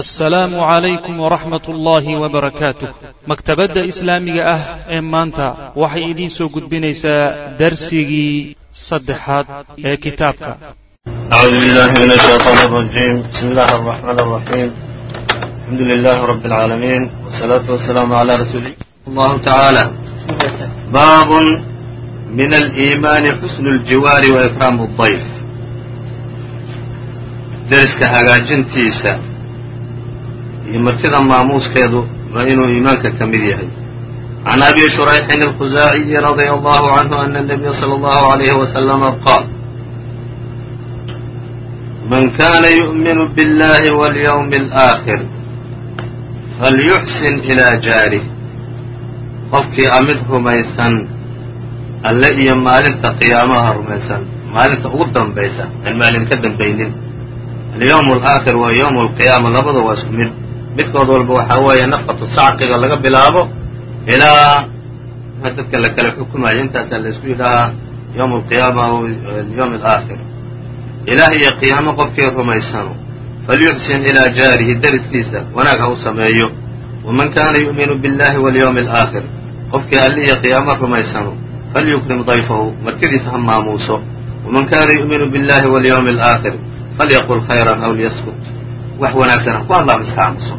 asalaamu calaykum waraxmat ullaahi wbarakaatu maktabadda islaamiga ah ee maanta waxay idiin soo gudbinaysaa darsigii saddexaad ee kitaabka. Acuudu billaahi min ashaytaan arajiim bismi illaahi araxmaan araxiim alxamdu lilaahi rabbi alcaalamiin wsalaatu wasalaamu calaa rasuuli allahu tacaala baabun min aliimaani xusnu ljiwaari wa ikraamu dayf. Deriska hagaajintiisa iyo martida maamuuskeedu waa inuu iimaanka ka mid yahay عن أبي شريح الخزاعي رضي الله عنه أن النبي صلى الله عليه وسلم قال من كان يؤمن بالله واليوم الآخر فليحسن إلى jaarih qofkii a mid rumaysan alle iyo maalinta qiyaamaha rumaysan maalinta ugu dambaysa aan maalin ka dambaynin alyawm alaakhir waa yowm alqiyaama labada waa isku mid midkood walba waxaa weeye nafqatu sacqiga laga bilaabo ilaa dadka la kala xukumayo intaasaa la isku yidhaahaa yowm alqiyaama aw alyawm alaakhir ilaah iyo qiyaamo qofkii rumaysano falyuxsin ilaa jaarihi deriskiisa wanaag ha u sameeyo waman kaana yu'minu biاllahi walyawmi alaakhir qofkii alli iyo qiyaamo rumaysano falyukrim dayfahu martidiisa ha maamuuso. Waman kaana yu'minu biاllahi walyawmi alaakhir falyaqul khayran aw liyaskut wax wanaagsan ha ku hadlaama iska aamuso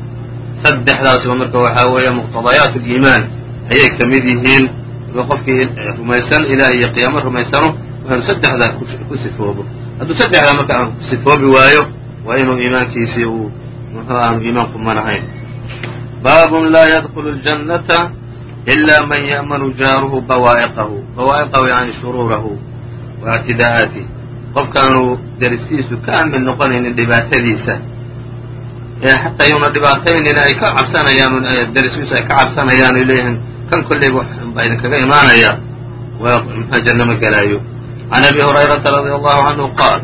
saddexdaasba marka waxaa weeye muqtadayaat liimaan ayay ka mid yihiin. Qofkii rumaysan ilaah iyo qiyaamo rumaysano waa inu saddexdaa ku sifoobo. Hadduu saddexdaa marka aan sifoobi waayo waa inuu iimaankiisii uu aanu iimaan kumanahayn baabun laa yadkulu ljannata ilaa man ya'manu jaaruhu bawaa'iqahu bawaa'iqahu yani shuruurahu wa qofkaanu deriskiisu ka aamin noqonaynin dhibaatadiisa xataa yuuna dhibaataynin ay ka cabsanayaan deriskiisu ay ka cabsanayaan ay leeyihiin kan kolleyba baa idinkaga imaanaya waa muxua janno ma gelaayo can abi hurayrata radia allahu canhu qaal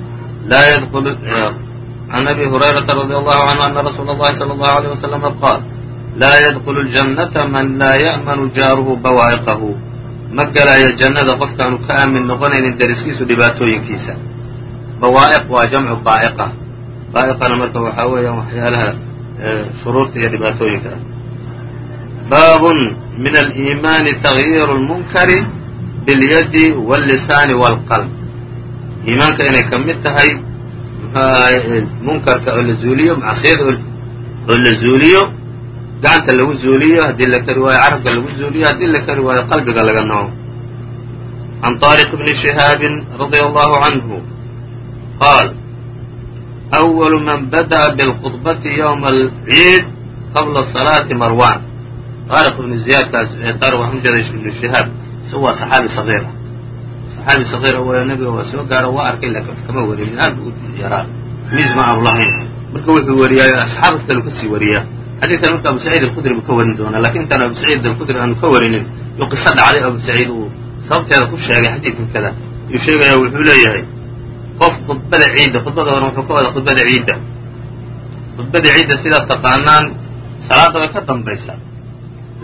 laa yadkulu can abi hurayrata radia allahu canhu ana rasuula اllahi salى allahu alيyh waslama qaal laa yadkulu ljannata man laa ya'manu jaaruhu bawaa'iqahu ma gelaayo jannada qofkaanu ka aamin noqonaynin deriskiisu dhibaatooyinkiisa bawaa'iq waa jamcu baa'iqa baa'iqana marka waxaa weeyaan waxyaalaha shuruurta iyo dhibaatooyinka ah baabun min aliimaani tagyiiru lmunkari biاlyadi wاllisaani wاlqalb iimaanka inay ka mid tahay munkarka oo la zuuliyo macsiyada oo la zuuliyo gacanta lagu zuuliyo haddii la kari waayo carabka lagu zuuliyo haddii la kari waayo qalbiga laga naco can طaariq bni shihaabin radia allahu canhu qaal أول man badaأa bاlkhudbati ywma alciid qabla salaati marwan طaariq ibnu ziyaadkaas taariq waxaan ujeeday ibnu shihaab isagu waa saxaabi sagiir ah saxaabi sagiir waya nebiga waa soo gaaro waa arkay laakiin wax kama warinin aad bu u yaraa miis ma aanu lahayn marka wuxuu wariyaa asxaabta kale kasii wariyaa xadiidkan marka abu saciid alkhudri buu ka warin doonaa lakin intaan abu saciid alkhudri aanu ka warinin yo qiso dhacday abu saciid uu sababteeda ku sheegay xadiidkan kada yuu sheegaya wuxuu leeyahay qof khudbada ciidda khudbada hore wuxuu ka wada khudbada ciidda. Khudbada ciidda sidaad taqaanaan salaadda way ka dambaysaa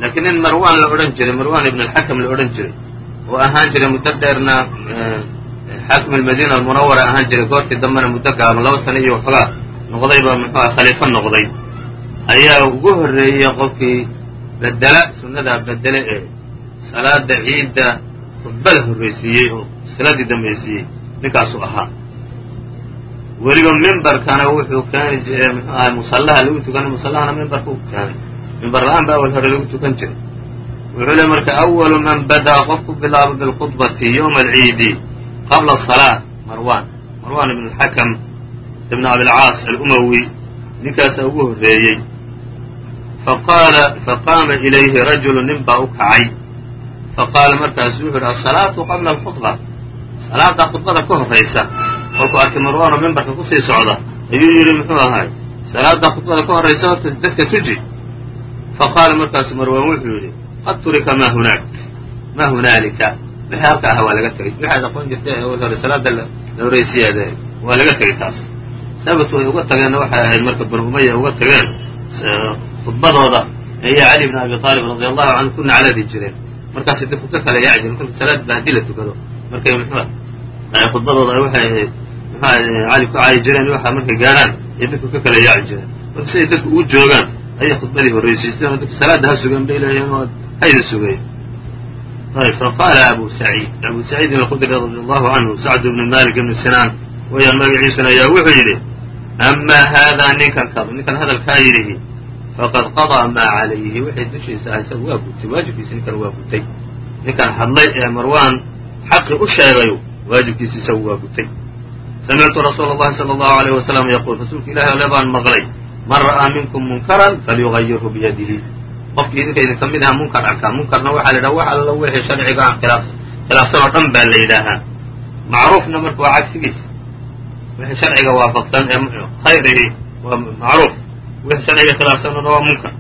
laakiin nin marwan la odhan jiray marwan ibn alxakam la odhan jiray oo ahaan jiray muddo dheerna xaakim almadiina almunawara ahaan jiray goortii dambena muddo gaaban laba sano iyo waxoogaa noqdayba muxuuha khaliifo noqday. Ayaa ugu horreeyey qofkii bedela sunnadaa bedele ee salaada ciidda khudbada horraysiiyey oo salaaddii dambaysiiyey ninkaasuu ahaa weliba mimbarkana wuxuu keeni jiray musallaha lagu tukanay musallahana mimbarka u keenay mimbar la'aan ba awal hore lagu tukan jiray. Wuxuu le marka awalu man bada'a qof ku bilaabo bilkhudbati yowma alciidi qabla asalaa marwan marwan ibn alxakam ibn abilcaas alumawi ninkaasaa ugu horreeyey. Faqaala faqaama ilayhi rajulu nin baa u kacay. Faqaala markaasu wuxu yidhi asalaatu qabla alkhudba. Salaada khudbada ka horraysa kolkuu arkay marwaanoo mimbarka ku sii socda ayuu yidhi muxuu ahaay salaada khudbada ka horraysa horta dadka tuji. Faqaala markaasu marwaan wuxuu yidhi qad turika ma hunaak? Ma hunaalika? Wixii halka ahaa waa laga tegey. Waxaad aqoon jirtay hore salaada la horraysiyaade waa laga tegey taas. Sababtu ay uga tageenna waxay ahayd marka banu umaya uga tageen khudbadooda. Ayaa cali bn abi aalib radia allahu canhu ku nacladi jireen markaasay dadku ka kala yaaci jireen kolka salaadba haddii la tukado. Markay muxua khudbadooda waxay ahayd cali ku caayi jireen waxaa markay gaadhaan ay dadku ka kala yaaci jireen marka siday dadku uu joogaan ayay khudbadii horraysiisteen oo dadka salaadda ha sugan bay leeyihiin oo hayda sugay. Ayb faqaala abu saciid. Abu saciidin alkhudri radi allahu canhu sacd bni malik ibni sinaan wayaan magaciisuna ayaa wuxuu yidhi amaa haadaa ninkan ka ninkan hadalkaa yidhihi faqad qadaa maa calayhi. Wixii dushiisa ah isagu waa gutay waajibkiisi ninkan waa gutay. Ninkan hadlay ee marwaan xaqi u sheegayo waajibkiisi isagu waa gutay samictu rasuula اllahi salى اllahu alيyh wasalam yaquul rasuulka ilahi ole baan maqlay man ra'aa minkum munkaran falyugayirhu biyadihi qofkii idinka idinka mid aha munkar arkaa munkarna waxaa la yidhaha wax alla wixii sharciga aan khilaafsan oo dhan baa la yidhaahaa macruufna marka waa cagsigiisa wixii sharciga waafaqsan ee khayrihi waa macruuf wixii sharciga khilaafsanona waa munkar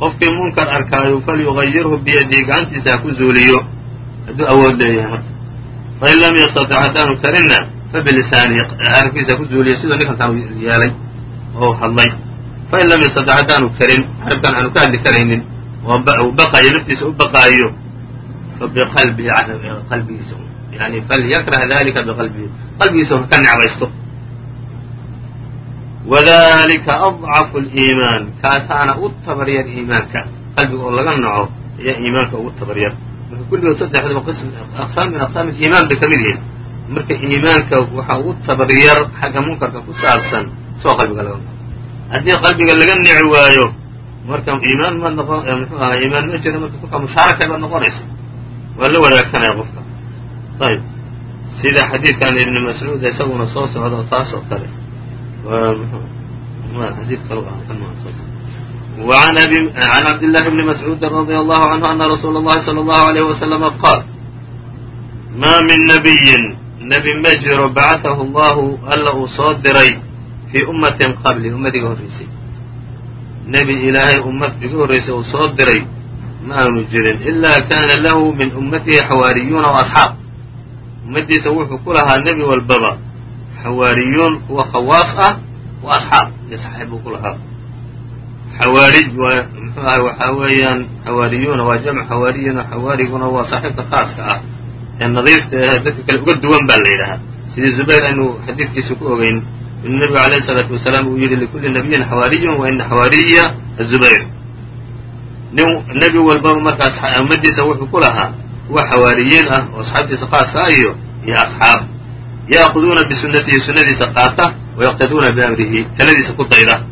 qofkii munkar arkaayo falyugayirhu biyadihi gacantiisa ha ku zuuliyo hadduu awood leeyahay marka fain lam yastatic haddaanu karinna fabilisaanihi carabkiisa ku zuuliyo siduu ninkankan yeelay oo hadlay fain lam yastatic haddaanu karin carabkan aanu ka hadli karaynin baqayo naftiisa u baqaayo fabiqalbihi qalbigiisa yani falyakrah dalika biqalbihi qalbigiisa ka necbaysto wadalika adcafu liimaan kaasaana u tabaryar iimaanka qalbiga oo laga naco ayaa iimaanka ugu tabaryar marka kulligood saddexduba aqsaam min aqsaam iimaan bay ka mid yihiin marka iimaanka waxaa ugu tabaryar xagga munkarka ku saabsan isagoo qalbiga laga naco haddii qalbiga laga nici waayo marka iimaan ma noqon muxuu ahaa iimaan ma jira marka kolkaa mushaarakay baad noqonaysa waa la wadaagsanaya qofka ayb sida xadiidkan ibni mascuud isaguna soo socda oo taas oo kale xadiid kal وعn عبد الله بن مسعوud رضي الله عنه أن رsuuل الlahi صلى الله عليه وسلم qاal ma min نبي nebi ma jiro bacatahu allahu alla uu soo diray fii ummatin qabli ummadii ga horraysay nebi ilaahay ummad iga horreysay uu soo diray ma aanu jirin ilaa kaana lahu min ummatihi xawaariyuuna wa ummaddiisa wuxuu ku lahaa nebi walbaba xawaariyuun kuwa khawaas ah wa asxaab. Iyo saxaab ku lahaa. Xawaariy waa muxuu ahay waxaa weeyaan xawaariyuuna waa jamcu xawaariyina xawaariguna waa saxiibka khaaska ah ee nadiifta dadka kale uga duwan baa la yidhahaa sidii zubayr aynu xadiidkiisa ku ogeyn inuu nebigu alayh isalaatu wasalaam uu yidhi likulli nabiyin xawaariyun wa ina xawaariya azubayr nin nebi walbaba markaas ummaddiisa wuxuu ku lahaa kuwa xawaariyiin ah oo asxaabtiisa khaaska ah iyo iyo asxaab. Ya'kuduuna bisunatihi sunnadiisa qaata wayaqtaduuna biamrihi. Taladiisa ku dayda.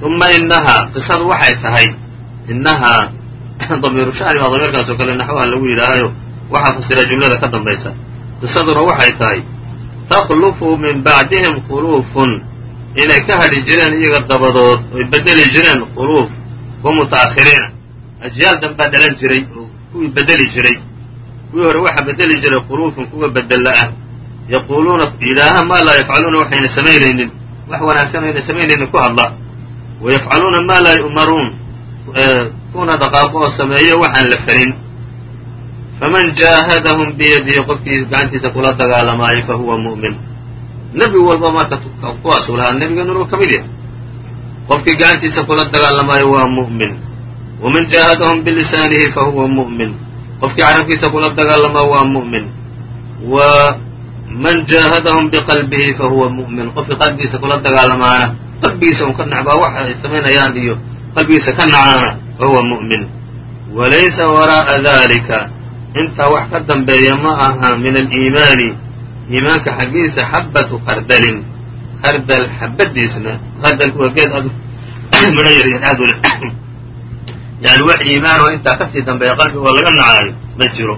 Uma inahaa qisadu waxay tahay inahaa damiiru shani baa damiirkaas oo kale naxwaha lagu yidhaahayo waxaa fasira jumlada ka dambaysa. Qisaduna waxay tahay takhlufu min bacdihim khuluufun inay ka hadhi jireen iyaga dabadood oy bedeli jireen khuluuf kuwa muta'akhiriina. Ajyaal danbaa dhalan jiray oo kuwii bedeli jiray. Kuwii hore waxaa bedeli jiray khuluufun kuwa bedella ah. Yaquuluuna yidhaaha maa laa yafcaluuna waxayna samaynaynin. Wax wanaagsan ayna samaynaynin ku hadla. Wayafcaluuna maa laa yu'maruun. Kuna dhaqaaqo oo sameeyo waxaan la farin faman jaahadahum biyadihi qofkii gacantiisa kula dagaalamaayo fa huwa mu'min nebi walba marka kuwaasuu lahaa nebiganuna ka mid yahay qofkii gacantiisa kula dagaalamaayo waa mu'min waman jaahadahum bilisaanihi fa huwa mu'min qofkii carabkiisa kula dagaalamaa waa mu'min wa man jaahadahum biqalbihi fa huwa mu'min qofkii qalbigiisa kula dagaalamaana qalbigiisa un ka nacbaa waxa ay samaynayaan iyo qalbigiisa ka nacaana fa huwa mu'min walaysa waraa'a dalika intaa wax ka dambeeya ma aha min aliimaani iimaanka xaggiisa xabbatu khardalin khardal xabadiisna khardalku waa geed midho yar yar aad ule yani wax iimaan oo intaa ka sii dambeeya qalbiga oo laga nacaayo ma jiro.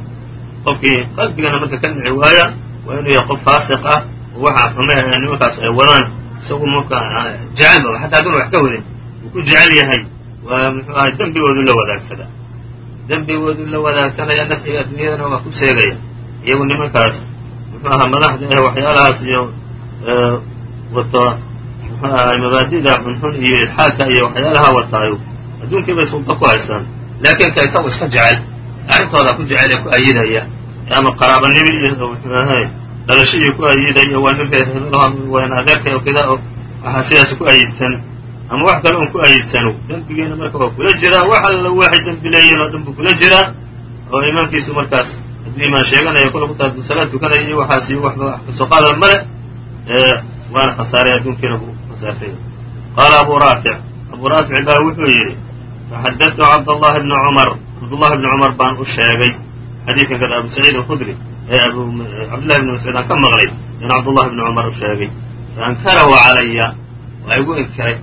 Qofkii qalbigana marka ka nici waaya waa inuu yahay qof faasiq ah oo waxa xume nimankaas ay wadaan isagu marka jecelba xataa hadduna wax ka wadin uu ku jecel yahay waa muxuu ahay dembigoodu la wadaagsada dembigoodu la wadaagsanaya nafciga adduunyadana waa ku seegaya iyagu nimankaas muxuu ahaa madaxda eh waxyaalahaas iyo wato muxuu ahay mabaadida xunxun iyo ilxaadka iyo waxyaalaha wataayo adduunkii bay sulda ku haystaan laakiin ka isagu iska jecel arrintooda ku jecel ee ku ayidaya ama qaraabanimo iyo muxuu ahay dhalashadii ku ayidaya waa nin reer hebel waan adeerka oo kida oo waxaa sidaas ku ayidsan ama wax kale un ku ayidsano dembigiina marka waa kula jiraa wax alla waxay dembi leeyihiin oo dhan buu kula jiraa oo iimaankiisu markaas hadduu iimaan sheeganaya kola ku taadu salaad tukanaya iyo waxaas iyo waxba wax ka soo qaada male waana khasaaray adduunkiina buu khasaarsanya qaala abu raafic abu raafic baa wuxuu yidhi faxadatu cabdاllahi bni cumar. Cabdullahi bni cumar baan u sheegay xadiidkan kada abu saciid alkhudri ee cabdullahi bni mascuud aan ka maqlay in cabdullahi bni cumar u sheegay. Faankarahu calaya waa igu inkiray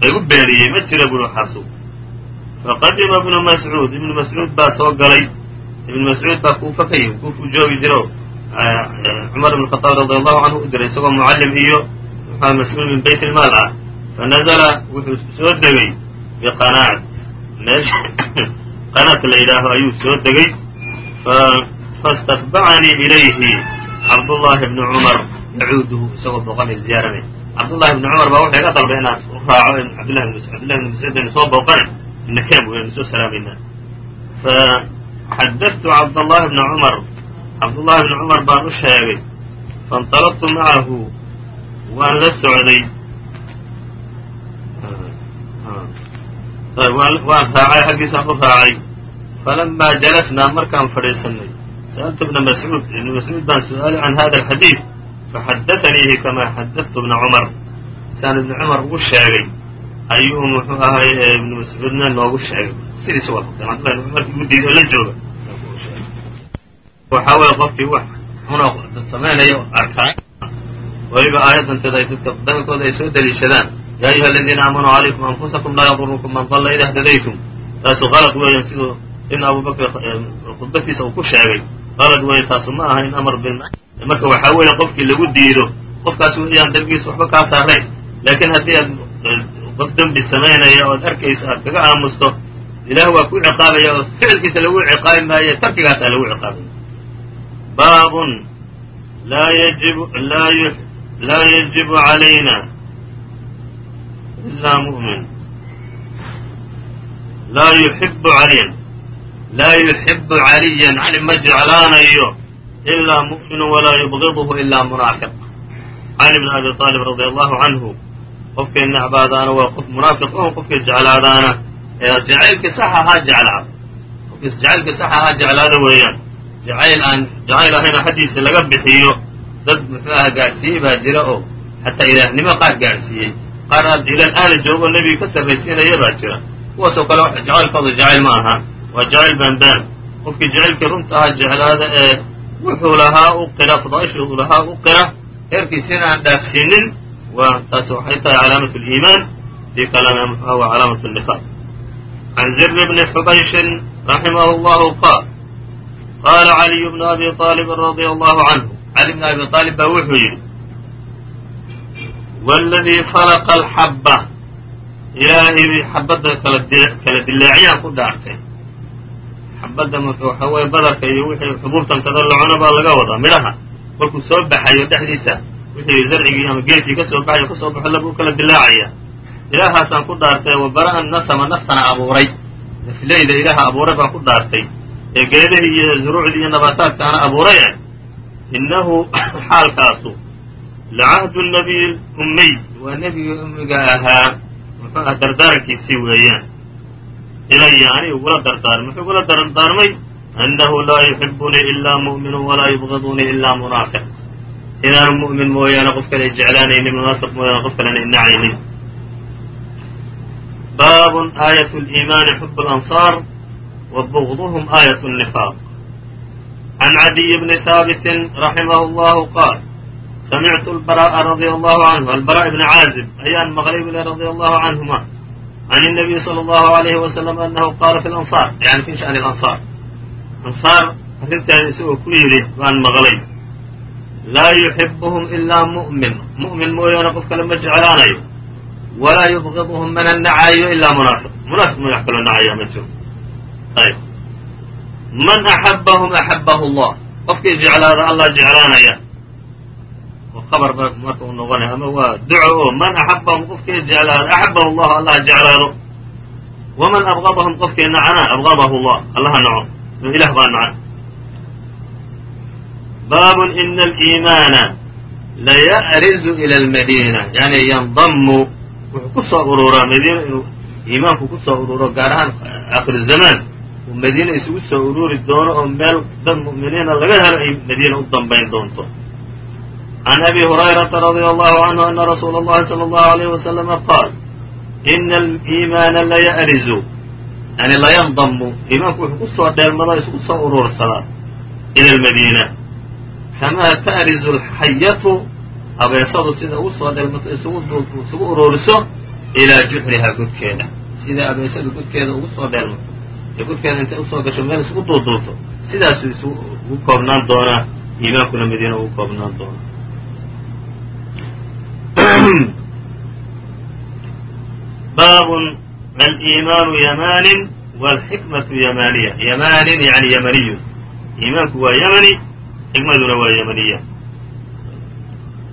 waa igu beeniyey ma jira buri waxaasu faqadima ibnu mascuud ibnu mascuud baa soo galay. Ibnu mascuud baa kuufa ka yimi kuufuu joogi jiro. Cumar ibn khadaab radi allahu canhu u diray isagoo mucallim iyo muxua mas'uul min bayt ilmaal ah. Fanazla wuxuu soo degay biqanaat qanaat. La yidhaaho ayuu soo degay. Faاstakbacanii ilayhi cabdullahi bni cumar yacuuduhu isagoo booqanay ziyaaranay cabdullahi bni cumar baa wuxuu iga dalbay inaan raaco cabdillahi bni mascuud aynu soo booqane inakem waynu soo salaamaynaa faxadadtu cabdallahi bna cumar cabdullahi bni cumar baan u sheegay faاnطalabtu macahu waan la socday. Waan raacay xaggiisaan u raacay. Falamaa jalasnaa markaan fadhiisanay sa'altu ibna mascuud ibna mascuud baan su'aalay can hada alxadiid faxadataniihi kamaa xadadtu ibna cumar saan ibni cumar ugu sheegay ayuu muxuu ahay ibnu mascuudna noogu sheegay sidiisa waa qabtay cabdullahi ibn cumarkii la jooga waxaa weeye qofkii wax xuna samaynaya arkaa weliba aayaddanteeda ay dadka badankooda ay soo deliishadaan yaa ayuha aladiina aamanuu calaykum anfusakum laa yadurukum man dalla ida hdadaytum taasu qalad weeyaan siduu in abubakr khudbatiisa uu ku sheegay qalad weeye taasu ma aha in amar bil marka waxaa weeye qofkii lagu diido qofkaas weeyaan dembigiisa waxba kaa saarayn laakiin haddii aad qof dembi samaynaya ood arkaysa aad kaga aamusto ilaah waa ku ciqaabaya oo ficilkiisa lagu ciqaabi maayo tarkigaasaa lagu ciqaabaya baabun laa yajibu calayna ilaa mu'min. Laa yuxibu caliyan laa yuxibu caliyan cali ma jeclaanayo ilaa mu'minu walaa yubgiduhu ilaa munaafiq cali bn abi aalib radia allahu canhu qofkay necbaadaana waa qof munaafiq o qofkay jeclaadaana ee jacaylkii sax ahaa jeclaada qofkiis jacaylkii sax ahaa jeclaada weeyaan jacayl aan jacayl ahayna xaddiisa laga bixiyo dad muxuu aha gaadhsiiyey baa jira oo xataa ilaahnimo qaar gaadhsiiyey qaar aad ilaan aana joogo nebiga ka sarraysiinaya baa jira kuwaasoo kale jacaylkooda jacayl ma aha waa jacayl baanbaan qofkii jacaylkii runta ahaa jeclaada ee wuxuu lahaa u qira fadaaisha uu lahaa u qira. Heerkiisina aan dhaafsiinin waa taas waxay tahay calaamatu liimaan tii kalena muxuha waa calaamatu nifaaq can zirri bni xubayshin raximahu llahu qaal qaala caliyu bnu abi aalibin radia allahu canhu. Cali bni abi aalib baa wuxuu yidhi wاladii falaqa alxabba ilaahay xabadda kala dilaaciyaan ku dhaartay xabadda marka waxaa weeye badarka iyo wixii xubuubtan kada la cuno baa laga wadaa midhaha. Markuu soo baxayo dhexdiisa wixii zarcigii ama geedkii ka soo baxayo ka soo baxo labuu kala dilaacaya. Ilaahaasaan ku dhaartay wa bara'an nasama naftana abuuray. Nafleyda ilaaha abuuray baan ku dhaartay. Ee geedahii iyo zuruucdii iyo nabaataadkaana abuuray ah innahu xaalkaasu lacahdu nabiy ummiy waa nebigii ummiga ahaa muxuu aha dardaarankiisii weeyaan ilaya aniga ugula dardaarmay muxuu igula dardaarmay annahu laa yuxibunii ilaa mu'minu walaa yubgidunii ilaa munaafiq inaanu mu'min mooyaane qof kale jeclaanaynin munaafiq mooyaane qof kalena inacaynin baabun aayat liimaani xub lansaar wa bugduhum aayat nifaaq can cadiy bni haabitin raximahu llahu qaal samictu albara'a radia allahu canhu albara' bni caazib ayaan maqlay bule radia allahu canhuma can الnabiy salى allahu alayhi wasalam anahu qaala fi lansaar yani fi sha'ni alansaar ansaar arrinteeda isagoo ku yidhi baan maqlay laa yuxibuhum ilaa mu'min mu'min mooyaane qof kale ma jeclaanayo walaa yubgiduhum mana nacaayo ilaa munaafiq munaafiq ma wax kaloo nacayaa ma jiro ayb man axabahum axabahu allah qofkii jeclaada allah jeclaanaya abar ba marka uu noqonaya ama waa duco oo man axabahum qofkii jeclaado axabahu llahu allah jeclaado waman abgadahum qofkii nacana abgadahu llah allaha naco ilah baa naca baabun ina aliimaana laya'rizu ila almadiina yani yandamu wuxuu ku ururaa madiina inuu iimaanku ku ururo gaar ahaan aakhiru zamaan uu madiina isugu soo ururi doono oo meel dad mu'miniina laga helo ay madiina u dambayn doonto can abi hurayrata radia allahu canhu ana rasuula اllahi salى allahu alayh wasalama qaal ina aliimaana laya'rizu yani layandamu iimaanku wuxuu ku soo dheelmadaa isugu soo uruursadaa ila almadiina kamaa ta'rizu alxayatu abeesadu sida ugu soo dheelmato isugu uruuriso ilaa juxrihaa godkeeda sida abeesadu godkeeda ugu soo dheelmato ee godkeeda intay u soo gasho meel isugu duuduubto sidaasuu isugu koobnaan doonaa iimaankuna madiina ugu koobnaan doonaa baabun aliimaanu yamaanin wاlxikmatu yamaaniya yamaanin yani yamaniyun iimaanku waa ymani xikmaduna waa ymaniya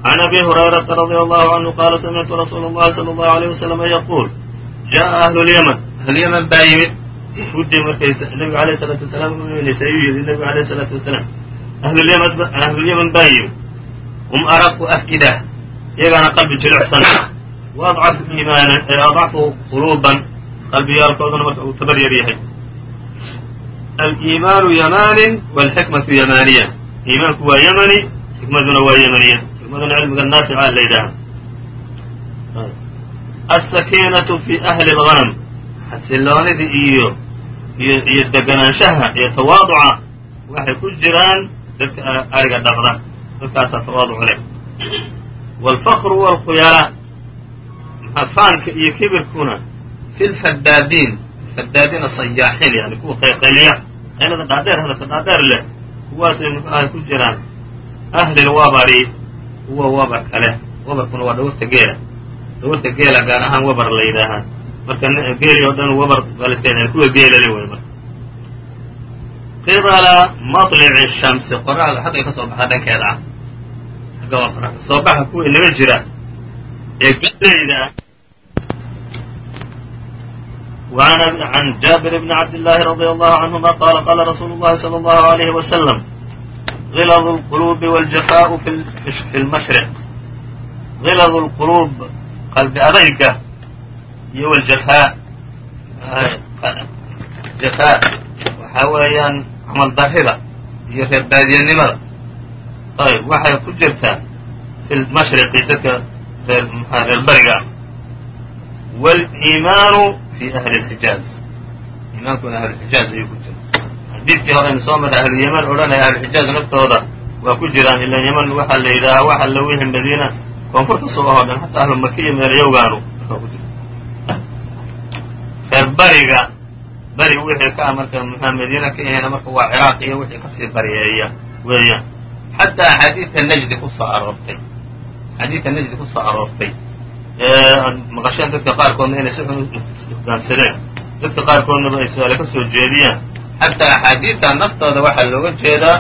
عن أbي هريرة رضي الله عنه qاla سمعtu رsuuل الlahi صلى الله عليه وسلم yقuل جaءa أهل اليمن أهل ymن baa yimid wufuuddii markay nebigu عalيه الصلاaةu وaسلام uminaysay ayuu yidhi nebigu عalيه الصلاaةu وaسلام أهlulyمن baa yimid hum araqu أfئdة iyagaana qalbi jilicsan. Waadcafu iimaanan ee adcafu quluuban qalbiyaalkooduna marka uu tabar yar yahay. Aliimaanu yamaanin waalxikmatu yamaaniya iimaanku waa yamani xikmaduna waa yamaniya xikmaduna cilmiga naafica la yidhaaha asakiinatu fi ahli lganam xasiloonida iyo iyo deganaanshaha iyo tawaaduca waxay ku jiraan dadka ariga dhaqda. Dadkaasaa tawaaduc leh walfakru walkhuyaraan afaanka iyo kibirkuna fi lfadaadiin fadaadiin asayaaxiin yani kuwa qayqayliya qaylada dhaadheer hadalka dhaadheer leh kuwaasay muxuaha ku jiraan ahlil wabari kuwa wabar kale wabarkuna waa dhawarta geela dhawarta geela gaar ahaan wabar la yidhaahaa marka geeli oo dhan wabar baa kuwa geelale wey marka qibala maطlici shamsi qoraxda xaggay ka soo baxda dhankeeda ah gabafara ka soo baxa kuwii naga jira ee galayda an jaabir bn cabdillaahi radi allahu canhuma qaala qaala rasuulu llahi salى allahu alayhi wasalam ilad lqulubi wاljafaau fi lmashriq ilad lquluub qalbi adayga iyo wljafaa jafaa waxaa weeyaan camal darrida iyo reer baadiyanimada ayb waxay ku jirtaa fi lmashriqi dadka reer bariga ah wاliimaanu fi ahli اlxijaaz iimaankuna ahluxijaaz ayuu ku jira xadiidkii hore aynu soo marray ahluyeman odhanaya ahluxijaaz naftooda waa ku jiraan ilan yeman waxaa la yidhaahaa waxa la wixi madiina koonfur ka soo ahoo dhan xataa ahlu makiya meelayowgaanu reer bariga bariga wixii ka marka madiina ka ahayna marka waa ciraaq iyo wixii ka sii bariyeeya weeyaan xataa axaadiidta najdi ku soo aroortay axaadiidta najdi ku soo aroortay maqasheen dadka qaarkoodna inay si xun hoggaamsadeen dadka qaarkoodnaba ay su'aale ka soo jeediyaan xataa axaadiidta naftooda waxaa looga jeedaa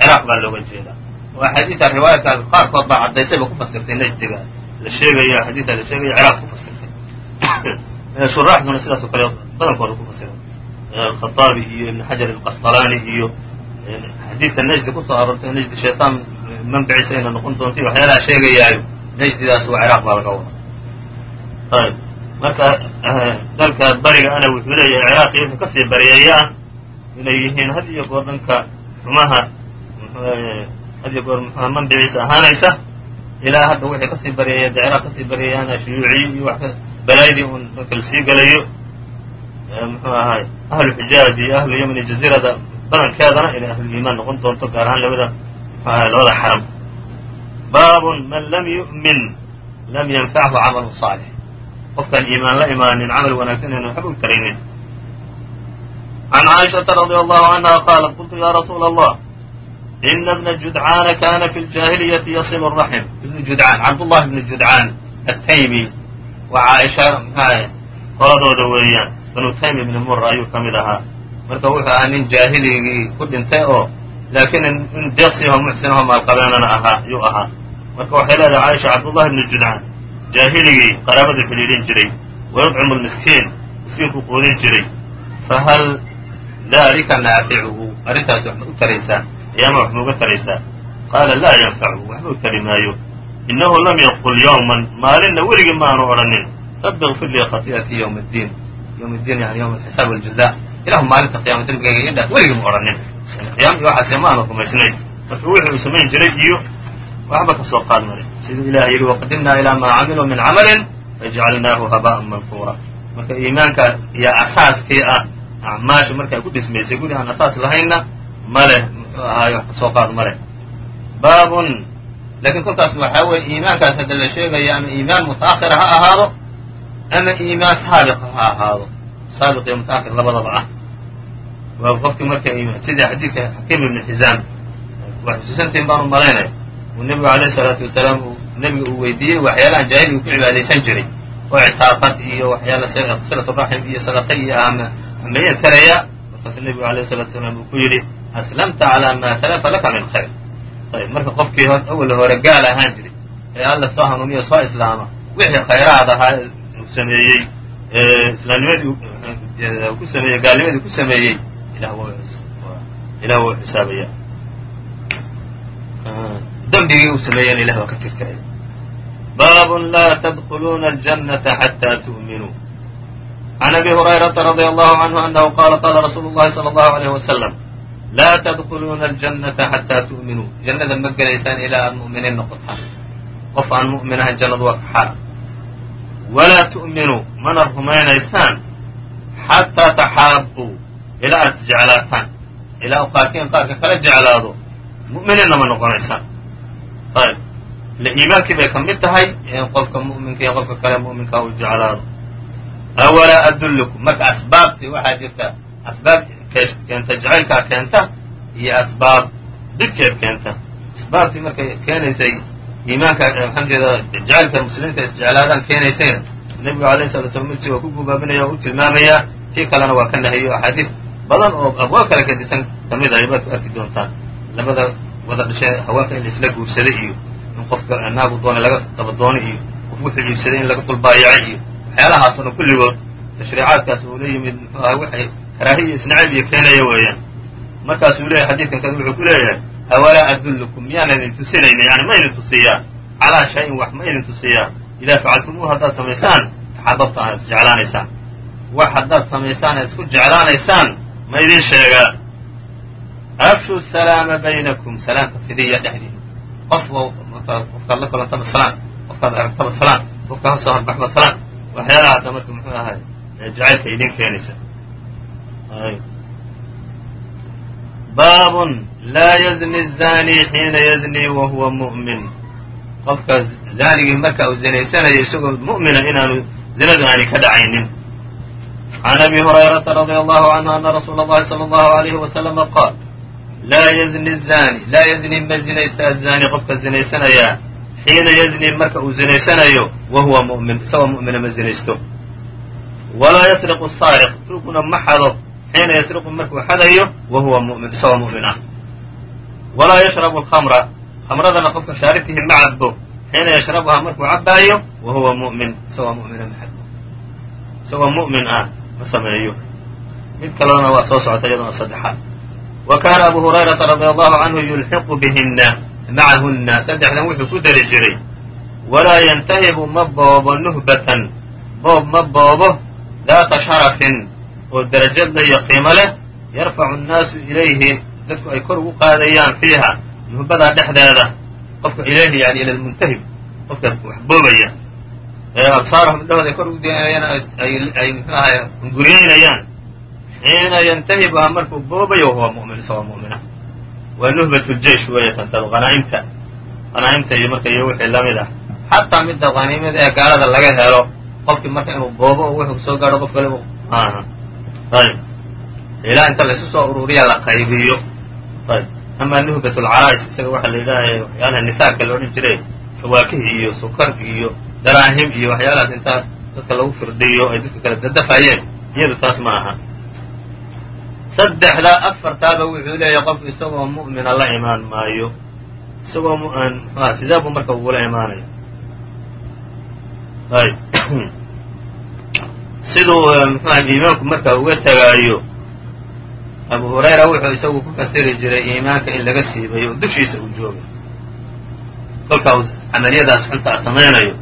ciraaq baa looga jeedaa oo axaadiidta riwaayaadka qaarkood baa caddaysayba ku fasirtay najdiga la sheegaya xadiidta la sheegaya ciraaq ku fasirtay shuraaxduna sidaas oo kale badankooda ku fasiray alkhaaabi iyo ibn xajar alqasqalaani iyo xadiidta najdi ku soo aroortay najdi shaytaan manbiciisa ayna noqon doonta iyo waxyaalaha sheegayaayo najdidaas waa ciraaq baa laga wada ayb marka dalka bariga ana wuxuu leeyahay ciraaq iyo wuxuu ka sii bariyeeya ah inay yihiin had iyo goor dhanka xumaha had iyo goor mxuha manbiciisa ahaanaysa ilaa hadda wixii ka sii baryeeya de ciraaq ka sii baryeeyaana shuyuuciyi iyo wax balaayadii un dalka la sii gelayo muxuu ahaay ahlu xijaaz iyo ahlu yemni jaziirada badankeedana inay ahluliimaan noqon doonto gaar ahaan labada muxuu ahay labada xaram baabun man lam yu'min lam yanfachu camalu saalix qofkaan iimaan la imaanin camal wanaagsan aynan waxba u taraynin. Can caaishaةa radي allahu canha qaalat qultu ya rasuula allah ina bna judcaana kana fi ljaahiliyati yasilu raxim ibnu judcaan cabdullahi ibnu judcaan ataymi waa caaisha mxuaha qoladooda weeyaan banu taym ibni mura ayuu ka mid ahaa marka wuxuu ahaa nin jaahiligii ku dhintay oo laakiin in deeqsiyaho muxsinaho maalqabeenana ahaa yuu ahaa marka waxay leedahay caaisha cabdullahi ibnu judcan jaahiligii qaraabada xidhiidhin jiray wayucimu lmiskiin miskiinku quudin jiray fahal daalika naaficuhu arrintaasi waxma u taraysaa qiyaama wax mauga taraysaa qaala laa yanfacuhu waxba u tari maayo innahu lam yaqul yowman maalinna weligii maanu odhanin rabbi iqfir lii khati'atii ywma ddiin ywma ddiin yani ywma alxisaab waljazaa ilahu maalinta qiyama dembigayga ii dhaaf weligii ma odhanin qiyam iyo waxaase ma rumaysnayn marka wixii uu samayn jiray iyo. Waxba ka soo qaad maray siduu ilah yidhi waqadimnaa ilaa maa camiluu min camalin fajcalnaahu haba'an manfuura marka iimaanka iyo asaaskii ah acmaasha markay ku dhismaysay guri aan asaas lahaynna ma leh muxuu ahaaye wax ka soo qaad ma leh baabun laakiin kolkaas waxaa weeye iimaankaas hadda la sheegaya ama iimaan muta'akhira ha ahaado ama iimaan saabiqa ha ahaado saabiq iyo muta'akhir labadaba ah. Waa qofkii marka sida xadiidka xakiim ibnu xizaam waa xusuusantiin baan u malaynaya uu nebigu alayh salaatu wasalaam uu nebiga uu weydiiyey waxyaalahan jaahiliga ku cibaadaysan jiray. Oo ictaaqad iyo waxyaala silaturaxim iyo sadaqa iyo ama amayan karaya. Markaasuu nebigu alayh salatu wasalaam uu ku yidhi aslamta calaa maa salafa laka min khayr. Ayb marka qofkii awal hore gaal ahaan jiray ee alla soo hanuuniyo soo islaama wixii khayraad ahaa uu sameeyey islaanimadii ku sameeyey gaalnimadii ku sameeyey ilah wuu xisaabaya. Dembigii uu sameeyana ilah waa ka tirtiraya baabun laa tadkuluuna aljannata xataa tu'minuu can abi hurayrata radia allahu qof aan mu'min jannadu waa ka xaara walaa tu'minuu mana rumaynaysaan xataa taxaabuu ilaa aad isjeclaataan ilaa u qaarkiin qaarka kala jeclaado mu'miniinna ma noqonaysaan ayb ile iimaankii bay ka mid tahay in qofka mu'minka iyo qofka kale mu'minka uu jeclaado awalaa adullukum marka asbaabtii waxaa jirta asbaab keenta jacaylkaa keenta iyo asbaab didkeed keenta asbaabtii markay keenaysay iimaanka maxaan jeeda jacaylka muslimiinta isjeclaadaan keenaysayna nebigu alayh salatu slam mirsi waa ku gubaabinaya oo u tilmaamayaa tii kalena waa ka nahiyo axaadiis badan oo abwaab kale kadisan ka mid ahay baad ku arki doontaan. Labada wada dhashee haweenka in laisla guursaday iyo in qofka naagu doonay laga qaba doonay iyo qof wuxuu iibsaday in laga dulbaayacay iyo waxyaalahaasoo dhan kulligood tashriicaadkaas uu la yimid muxuu aha waxay karaahiya isnacayb iyo keenaya weeyaan. Markaasuu leeyahay xadiidkan kale wuxuu ku leeyahay awalaa adullukum miyaan idin tusinayna yani ma idin tusiyaa calaa shayin wax ma idin tusiyaa idaa facaltumuuhu haddaad samaysaan taxababta aad isjeclaanaysaan wax haddaad samaysaan aad isku jeclaanaysaan ma idin sheegaa afshu salaama baynakum salaamka fidiya dhexdiina qof qofkaad la kulantaba salaan qofkaad aragtaba salaan qofka ha soo horbaxba salaan waxyaalahaasa marka muxuu ahay jacaylka idin keenaysa baabun laa yazni zani xiina yazni wa huwa mu'min. Qofka zaanigii marka uu zinaysanayo isagoo mu'mina inaanu zinadu aanay ka dhacaynin. Can abi hurayrata radia allahu canhu ana rasuula اllahi salى allahu alayhi wasalama qaal laa yazni zani laa yazni ma zinaysto azani qofka zinaysanayaa xiina yazni marka uu zinaysanayo wa huwa mu'min isagoo mu'mina ma zinaysto. Walaa yasriqu saariq tuuguna ma xado xiina yasriqu markuu xadayo wa huwa mu'min isagoo mu'min ah walaa yashrabu alkhamra khamradana qofka shaaribkihi ma cabbo xiina yashrabuhaa markuu cabbaayo wa huwa mu'min isagoo mu'mina ma xadbo isagoo mu'min ah ma sameeyo mid kalena waa soo socota iyaduna saddexaad wa kaana abu hurayrata radia allahu canhu yulxiqu bihinna macahunna saddexdan wuxuu ku dari jiray walaa yantahibu ma boobo nuhbatan boob ma boobo daata sharafin oo derajad la iyo qiimo leh yarfacu annaasu ilayhi dadku ay kor ugu qaadayaan fiiha nuhbadaa dhexdeeda. Qofka ilayhi yani ila lmuntahib qofka wax boobaya ee absaarahum indhahooda ay kor ugu deenayaan ay muxuu ahay hunguriyeynayaan. Xiina yantahibuhaa markuu boobayo huwa mu'min isagoo mu'mina waa nuhbat ljeish weeye tantadu qanaa'imta qanaa'imta iyo marka iyo wixii la mid ah. Xataa midda qaniimada ee gaalada laga helo qofkii marka inuu boobo oo wuxuu soo gaadho qof kale ayb ilaa inta laysu soo ururiya la qaybiyo ayb amaa nuhbat lcaraa'is isaga waxaa la yidhaaha waxyaalaha nisaabka la odhan jiray fawaakih iyo sukar iyo daraahim iyo waxyaalahaas intaa dadka lagu firdhiyo ay dadka kala dadafayeen iyadu taas ma aha saddexdaa afartaaba wuxuu leeyahay qofku isagoo mu'mina la imaan maayo isagoo mxuha sidee buu marka ugula imaanaya ayb siduu mxuha iimaanku marka uga tegaayo abu hurayra wuxuu isagu ku fasiri jiray iimaanka in laga siibayo oo dushiisa uu joogay. Kolka uu camaliyadaas xunta a samaynayo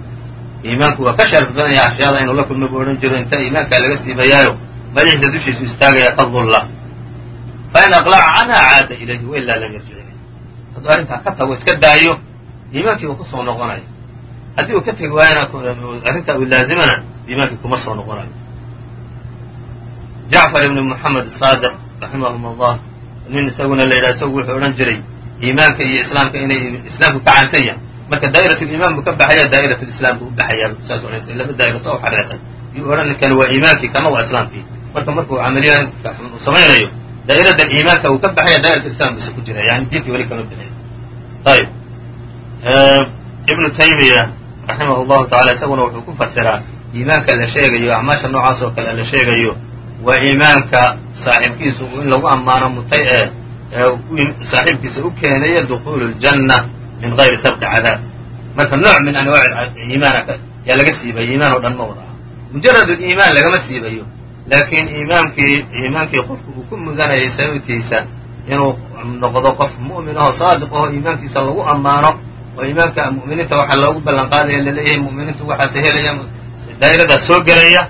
iimaanku waa ka sharaf badan yahay ashyaada inuu la kulmo buu odhan jiro inta iimaankaa laga siibayaayo madaxiisa dushiisu istaagaya kadulla fain aqlaca canha caada ilayhi wailaa lam yarjic hadduu arrintaa ka tago iska daayo iimaankii uu ku soo noqonaya haddii uu ka tegi waayana arrintaa uu laazimana iimaankii kuma soo noqonayo jacfar ibn moxamed saadiq raximahum allah nin isaguna la yidhaha isagu wuxuu odhan jiray iimaanka iyo islaamka inay islaamku ka caansan yahay. Marka daa'irat limaan buu ka baxaya daa'irat lislaam buu u baxayaa saas o laba daa'ira soo xareeqay. Yuu odhan kani waa iimaankii kana waa islaamkii. Marka markuu camaliya samaynayo daa'iradan iimaanka uu ka baxaya daa'irat islam buse ku jira yani diintii weli kama bixin. Ayb ibnu taymiya raximah llahu tacala isaguna wuxuu ku fasiraa iimaanka la sheegayo acmaasha noocaas oo kale la sheegayo waa iimaanka saaxiibkiisu in lagu ammaano mutay ee saaxiibkiisa u keenaya dukuulu ljanna min gayri sabqi cadaab. Marka nooc min anwaac iimaana yaa laga siibayo iimaan oo dhan ma wada. Aha mujarad lagama siibayo laakiin iimaamkii iimaankii qofku uu ku mudanayay sababtiisa inuu noqdo qof mu'min ahoo saadiq ahoo iimaankiisa lagu ammaano oo iimaanka mu'miniinta waxaa loogu ballan qaadaya la leeyahay mu'miniintu waxaase helaya daa'iradaas soo gelaya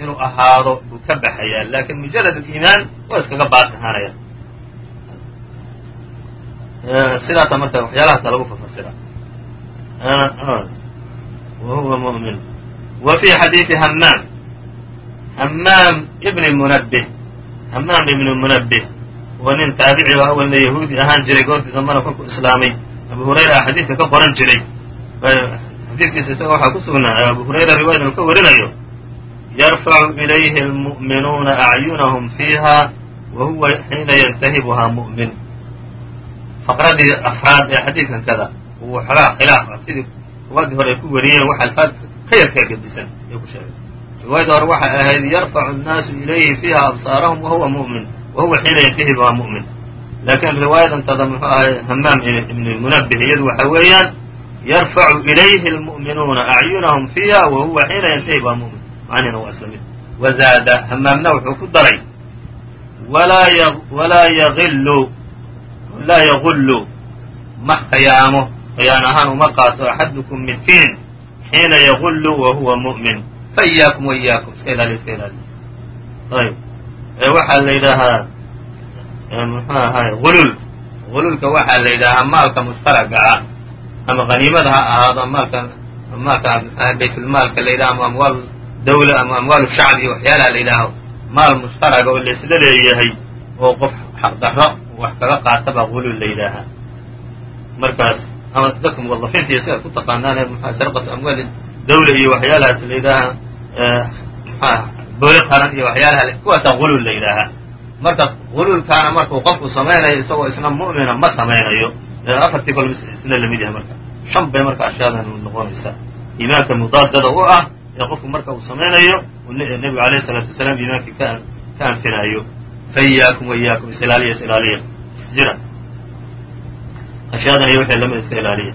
inuu ahaado buu ka baxaya. Laakiin mujarad aliimaan waa iskaga baaqi ahaanaya. Sidaasa marka waxyaalahaasa lagu fafasira. Wa huwa mu'min. Wa fi xadiidi hamaam hamaam ibni munabih hamaam ibni munabih waa nin taabici oo awalna yahuudi ahaan jiray goortii dambana kolkuu islaamay abu hurayra xadiidka ka qoran jiray. Xadiidkiisa isaga waxaa ku sugnaa abu hurayra riwaayada ka warinayo yarfacu ilayhi almu'minuuna acyunahum fiiha wa huwa xiina yantahibuhaa mu'min. Faqradii afraad ee xadiidkan kada uu xoogaa khilaaf ah sidii riwaayadii hore ay ku wariyeen waxa alfaad ka yarkaa gedisan ayuu ku sheegay riwaayadda hore waxay ahayd yarfacu annaasu ilayhi fiiha absaarahum wahuwa mu'min wa huwa xiina yantahibuhaa mu'min laakiin riwaayadantada muxuu ahay hamaam ibni munabih iyadu waxa weeyaan yarfacu ilayhi almu'minuuna acyunahum fiiha wa huwa xiina yantahibuhaa mu'min macnihina waa isla mid wazaada hamaamna wuxuu ku daray walaa yaillu laa yagullu ma khiyaamo khiyaan ahaan uma qaato axadukum midkiin xiina yagullu wa huwa mu'min fa iyaakum wa iyaakum iska ilaaliya iska ilaaliya ayb waxaa la yidhaahaa muxuu ahay gulul gululka waxaa la yidhaahaa maalka mushtaraga ah. Ama haniimada ha ahaado maalka maalka baytulmaalka la yidhaha ama amwaal dawla ama amwaalu shacb iyo waxyaalaha la yidhaaho. Maal mushtaraga oo laisla leeyahay oo qof xaqdarro wax kaga qaata baa gulul la yidhaahaa. Markaas ama dadka muwadafiinta iyo sidaad ku taqaanaane mxua sarqatu amwaali dawla iyo waxyaalahaas la yidhaahaa mxuah booli qaran iyo waxyaalaha kuwaasaa gulul la yidhaahaa marka quluulkaana markuu qofku samaynayo isagoo isna mu'mina ma samaynayo afartii kole isla la mid yahay marka. Shan bay marka ashyaadan noqonaysaa. Iimaanka mudaadada u ah ee qofku marka uu samaynayo nebigu alayh salaatu wasalaam iimaankii ka anfinayo faiyaakum waiyaakum isilaaliya isilaaliya isjira ashyaadana iyo waxay lamida iska ilaaliya.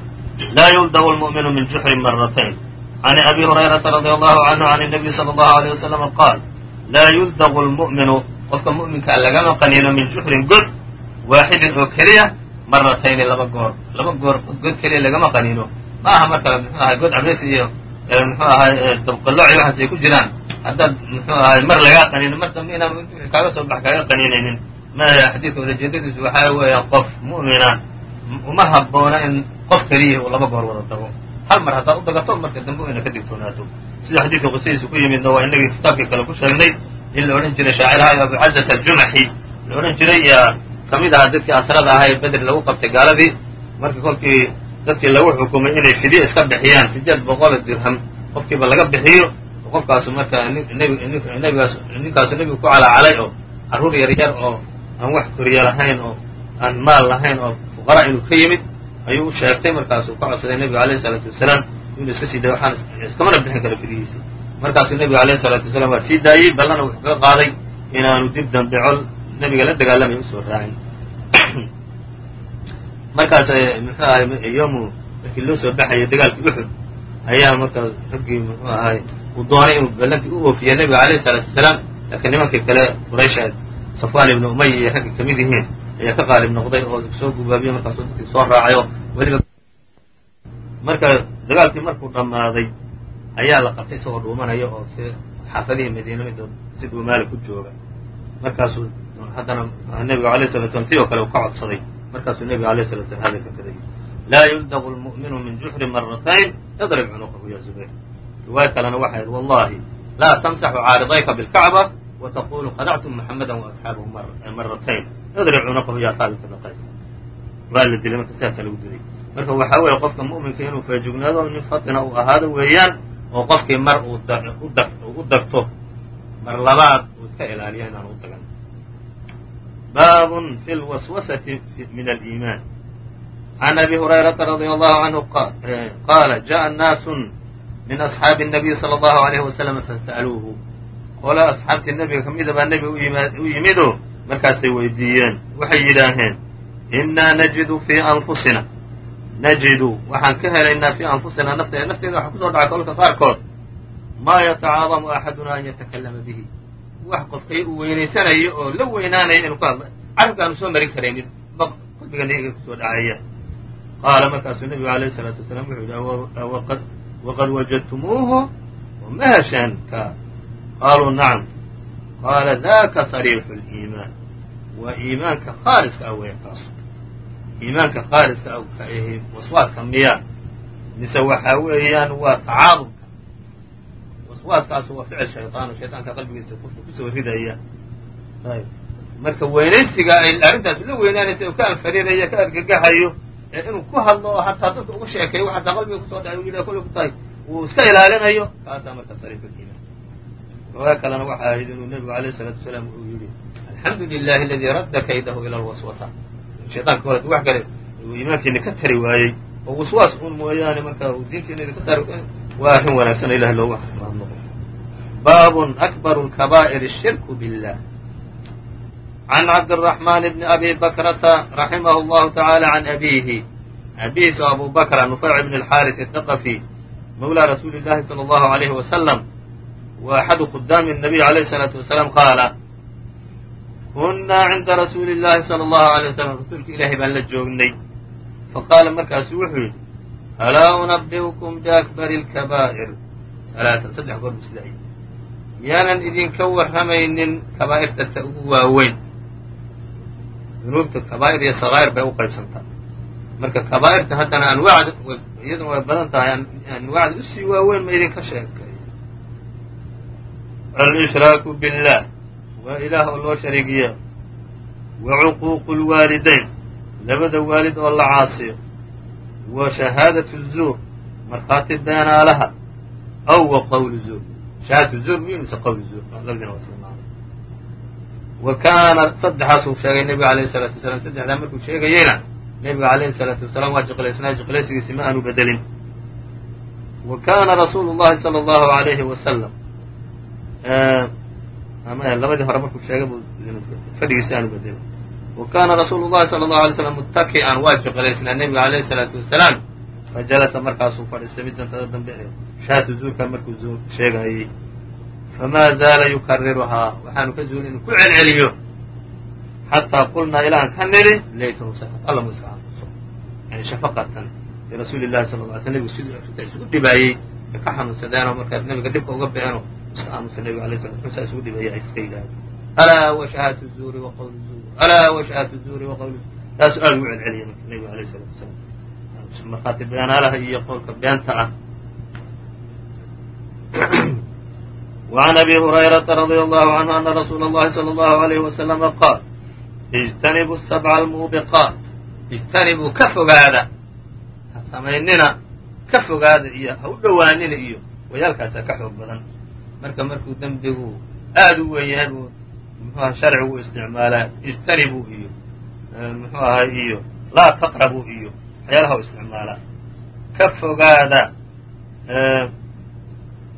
Laa yuldagu lmu'minu min juxrin maratayn can abi hurayrata radi allahu canhu can nabiy sala allahu aleyh wasalama qaal laa yuldagu lmu'minu qofka mu'minkaa lagama qaniino min juxrin god waaxidin oo keliya maratayni laba goor. Laba goor god keliya lagama qaniino. Ma aha marka muxuu ahay god cabeys iyo muxuu ahay dabqalooci waxaas ay ku jiraan. Haddaad muxuu ahay mar lagaa qaniino mar dambe inaan wixii kaaga soo bax kaaga qaniinaynin. Maya xadiidka ulajeedadiisu waxaa weeyaan qof mu'mina uma habboona in qof keliya uu laba goor wada tago. Hal mar haddaad u dagato marka dambe ina ka digtoonaato sida xadiidka qusadiisa ku yimidna waa inagii kitaabkii kale ku sheegnay in la odhan jiray shaaciraha abucazat aljumaxi la odhan jiray yaa ka mid ahaa dadkii asrada ahaa ee bedri lagu qabtay gaaladii. Markii kolkii dadkii lagu xukumay inay fidye iska bixiyaan sideed boqol dirham. Qofkiiba laga bixiyo qofkaasu marka nbigaas ninkaasu nebigu ku calaacalay oo carruur yar yar oo aan wax koriya lahayn oo aan maal lahayn oo fuqara inuu ka yimid ayuu u sheegtay markaasuu ka codsaday nebiga alayh isalaatu wasalaam. Inuu iska sii dayo waxaan iskamana bixin kara fidihiisa markaasuu nebiga alayh isalaatu wasalaam waa sii daayey ballana wuxuu kaga qaaday inaanu dib dambe col nebiga la dagaalamay u soo raacin. Markaas muxuu ahay yoomu markii loo soo baxayay dagaalkii uxud ayaa marka raggii muxuu ahay uu doonay inuu ballantii u oofiya nebiga alayh isalaatu wasalaam laakiin nimankii kale quraysheed safwan ibnu umaya iyo raggii ka mid yihiin ayaa ka qaalib noqday oo soo gubaabiye markaasuu dadkii soo raacay oo weliba. Marka dagaalkii markuu dhammaaday ayaa la qabtay isagoo dhuumanaya oo si xaafadihii madiina mid si dhuumaali ku jooga. Markaasuu haddana nebiga alayh salatu slam tii kale uu ka codsaday. Markaasuu nebiga alayh salatu slam hadalka kaday laa yuldaqu lmu'minu min juxri maratayn idrib cunuqahu ya zubayr. Riwaaya kalena waxay ahayd wallahi laa tamsaxu caaridayka bilkacba wataqulu qadactum muxamada waasxaabahu maratayn idrib cunuqahu ya haabit bn qays. Waa la dilay marka sidaasa lagu dilay. Marka waxaa weeye qofka mu'minka inuu feejignaado nin fatina uu ahaado weeyaan oo qofkii mar uu u dagto mar labaad uu iska ilaaliya inaan u dagan baabun fi lwaswasati min aliimaan can abi hurayrata radia allahu canhu qaala jaءa naasu min asxaabi الnabiy salى allahu alayh wasalam fasa'aluuhu qole asxaabtii nebiga ka mida baa nebiga u yimido markaasay weydiiyeen waxay yidhaaheen inaa najidu fii anfusina najidu. Waxaan ka helaynaa fii anfusina nafteeda nafteeda waxa ku soo dhaca kolka qaarkood. Maa yatacaadamu axaduna an yatakallama bihi. Wax qofkay uu weynaysanayo oo la weynaanaya inuu ku hadla. Carabka aanu soo marin karaynin. Qalbigana iga ku soo dhacaya. Qaala markaasuu nebigu alayh salaatu wasalaam wuxuu yidhi waqad wajadtumuuhu ma hesheen ka qaaluu nacam. Qaala daka sariixu liimaan waa iimaanka khaaliska ah weya kaasu iimaanka qaariska waswaaska miyaa mise waxaa weeyaan waa tacaadudka waswaaskaasu waa ficil shayaan oo shaytaanka qalbigiisa qofka ku soo ridaya. Marka weynaysiga arrintaas la weynaanaysa oo ka anfariiraya ka argagaxayo ee inuu ku hadlo oo hataa dadka uga sheekeeyo waxaasaa qalbiga ku soo dhacay yidha kolle ku tahay uu iska ilaalinayo kaasaa marka sariifa iimaan ogaa kalena waxa ahayd inuu nebigu alayh isalaatu wasalaam uu yidhi alxamdu lilahi aladii radda kaydahu ila lwaswasa shayطanka kole wax kale uu iimaankiina ka tari waayey oo waswaas un mooyaane marka uu diintiina idinka saar waa arrin wanaagsan ilah loogu mahadnaqo baabun akbaru lkabaa'ir ashirku billah. Can cabdiraxmaan bni abi bakrata raximah allahu tacaala can abiihi abihiis abu bakra nufayc bn alxaaris athaqafi mawlaa rasuuli llahi sala allahu alayhi wasalam wa axadu qudaami nabiy alayh salaatu wasalaam qaala kunnaa cinda rasuuli llahi sala allahu alay wasalam rasuulka ilaahay baan la joognay faqaala markaasu wuxuu yidhi alaa unabi'ukum biakbari alkabaa'ir alaatan saddex goor buu sidaa yidhi miyaanan idinka warramaynin kabaa'irta ta ugu waaweyn dunuubta kabaa'ir iyo sakaa'ir bay u qaybsantaa marka kabaa'irta haddana anwaacda iyaduna way badan tahay anwaacda u sii waaweyn ma idinka sheekay alshraaku billah waa ilaah oo loo shariigiya wa cuquuqu lwaalidayn labada waalid oo la caasiyo. Wa shahaadatu zuur. Markhaati beenaalaha aw wa qowlu zuur. Shahaadatu zuur miyu mise qowlu zuur? Labadina waa islamaaday wa kaana saddexaasuu sheegay nebiga alayh salaatu wasalaam saddexdaa markuu sheegayeyna nebiga alayhi salaatu wasalaam waa jiqlaysnaa jiqlaysigiisi ma aanu bedelin. Wa kaana rasuulu llahi sala allahu alayhi wasalam labadii hore markuu sheegay buu fadhigiisi aanu bedelin wa kaana rasuulu llahi sala allahu alay slam muttaki'an waa jiqlaysnaa nebiga alayhi salaatu wasalaam fa jalasa markaasuu fadhiistay middantada dambe ee shahaatu zuurka markuu sheegayey famaa zaala yukariruhaa waxaanu ka zuulin inuu ku celceliyo xataa qulnaa ilaan ka nidhi laytahu sakat alla mu iska aamuso yani shafaqatan birasuuli llahi sala la sl nebigu siduu isugu dhibaayey ka xanuunsadeenoo markaa nebiga dhibka uga beenoo iska aamusa nebiga alay sla xusaa isugu dhibaayey ay iska yidhaahdo alaa wa shahaatu zuuri wa qawlu zuur alaa wa shahaatu zuuri wa qawlu zuur taasuu aada ugu celceliyay marka nebiga alayh salatu wasalaam markhaati beenaalaha iyo qowlka beenta ah وعn أbي هريرة رضي الله عنه أن رsuuل الlhi صلى الله عليه وسلم qاal اجتنبوا السبع الموبقاaت اجتنبوا ka fogaada ha samaynina ka fogaada iyo ha u dhowaanina iyo wayaalkaasa ka xoog badan marka markuu dembigu aad u weyn yahay buu mxuaha sharcigu isticmaalaa ijtanibu iyo muxuu ahay iyo laa taqrabu iyo waxyaalaha u isticmaalaa. Ka fogaada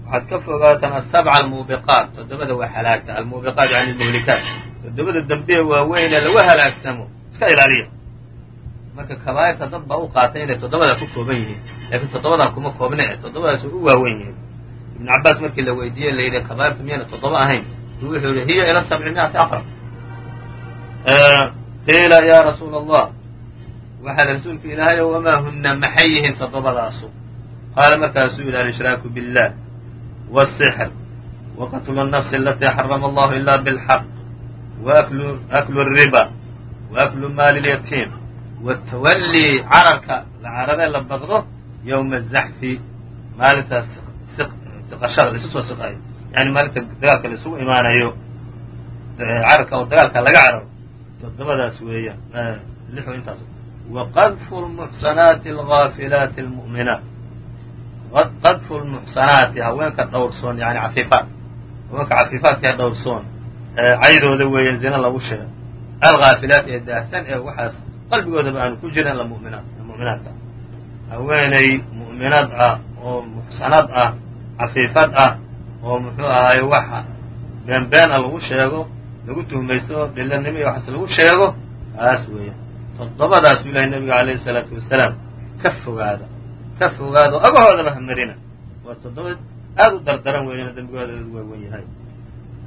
waxaad ka fogaataan asabca almuubiqaat toddobada waa halaagta almuubiqaat yani muhlikaat toddobada dambiya waaweyn ee laga halaagsamo iska ilaaliya marka kabaa'irta dad baa u qaatay inay toddobada ku kooban yihiin laakiin toddobadan kuma koobne toddobadaas u waaweyn yihiin ibnu cabaas markii la weydiiyey la yidhi kabaa'irtu miyayna toddoba ahayn wuxuu yihi hiya ila sabci miati aqrab qiila yaa rasuula allah waxaa rasuulka ilaahay o wamaa huna maxay yihiin toddobadaasu qaala markaasuu yidhi alshraaku billah والsحr وqتل النفس التي xرم الله إلا بالحق وأkل الربا وأkل mاl اليتيم watawallii cararka la cararee la baqdo yowma azaxfi maalintaas siqashada laisu soo siqaayo yani maalinta dagaalka la imaanayo cararka oo dagaalka laga cararo toddobadaas weeyaan lixu intaas. Waqadfu lmuxsanaati algaafilaati almu'minaat qadfu lmuxsanaati haweenka dhowrsoon yani cafiifaat haweenka cafiifaadka ee dhowrsoon caydooda weeye zina lagu sheego. Alghaafilaat ee daahsan ee waxaas qalbigoodaba aanu ku jirin la muminaat mu'minaadka. Haweeney mu'minad ah oo muxsanad ah xafiifad ah oo muxuu ahaaye wax beenbeena ah lagu sheego lagu tuhmaysto dhillanimo iyo waxaas lagu sheego taas weeya toddobadaasuu ilahay nabiga calayhi salaatu wasalaam ka fogaada ka fogaado abahoodana ha marina waa toddoba aad u dardaran weeyana dembigooda waawen yahay.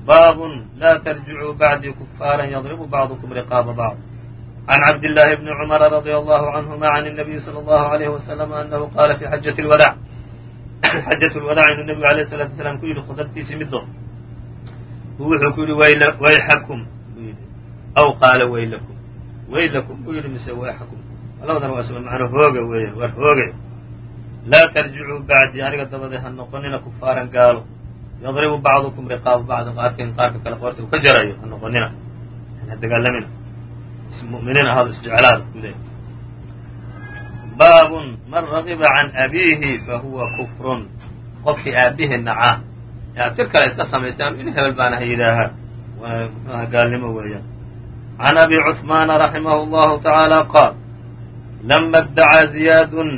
Baabun laa tarjicuu bacdii kufaaran yadribu bacdukum riqaaba bacd. Can cabdillaahi bni cumara radia allahu canhuma can nabiyi sala allahu alayhi wasalama anahu qaala fii xajati lwadaac xajat lwadaac inuu nabigu alayh salatu wasalaam ku yidhi khudabtiisii middood buu wuxuu ku yidhi wayxakum buu yidhi aw qaala waylakum waylakum buu yidhi mise wayxakum labadan waa isla macno hooga weeyaan war hooge laa tarjicuu bacdii aniga dabadeed ha noqonina kufaaran gaalo yadribu bacdukum riqaaba bacdi qaarkiin qaarka kale qoorta uu ka jarayo ha noqonina ha dagaalamina muminiin ahaado isjeclaada ku leeyahy baabun man ragiba can abiihi fahuwa kufrun. Qofkii aabihi naca. Tir kale iska samaystay in hebel baana ha yidhaahaa gaalnimo weeyaan. Can abi cuثmaana raximahu اllahu tacaala qaal lama ddacaa ziyaadun.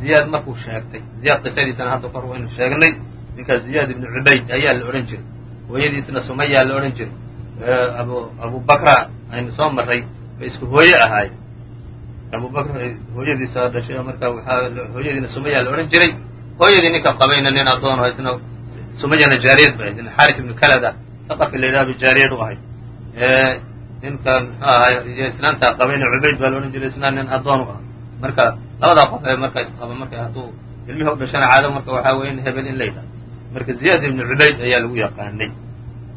Ziyaad markuu sheegtay. Ziyaad qisadiisana hadda kor waynu sheegnay. Ninkaa ziyaad ibnu cubayd ayaa la odhan jiray. Hooyadiisna sumayaa la odhan jiray. Abu bakra aynu soo marray bay isku hooye ahaayeen abu bakr hooyadiisa dhashay marka waxaa hooyadiina sumayaa la odhan jiray hooyadii ninka qabayna nin addoon isna sumayana jaariyad ba ahayd xaris ibnu kalada saqafi la yidhaha bay jaariyad u ahayd ninka muxuu ahay islaantaa qabayna cubayd baa la odhan jiray isna nin addoon u ah marka labadaa qof ee marka isqaba marka hadduu ilmihii u dhashana caado marka waxaa weeye in hebel in layidhaha marka ziyaad ibnu cubayd ayaa lagu yaqaanay.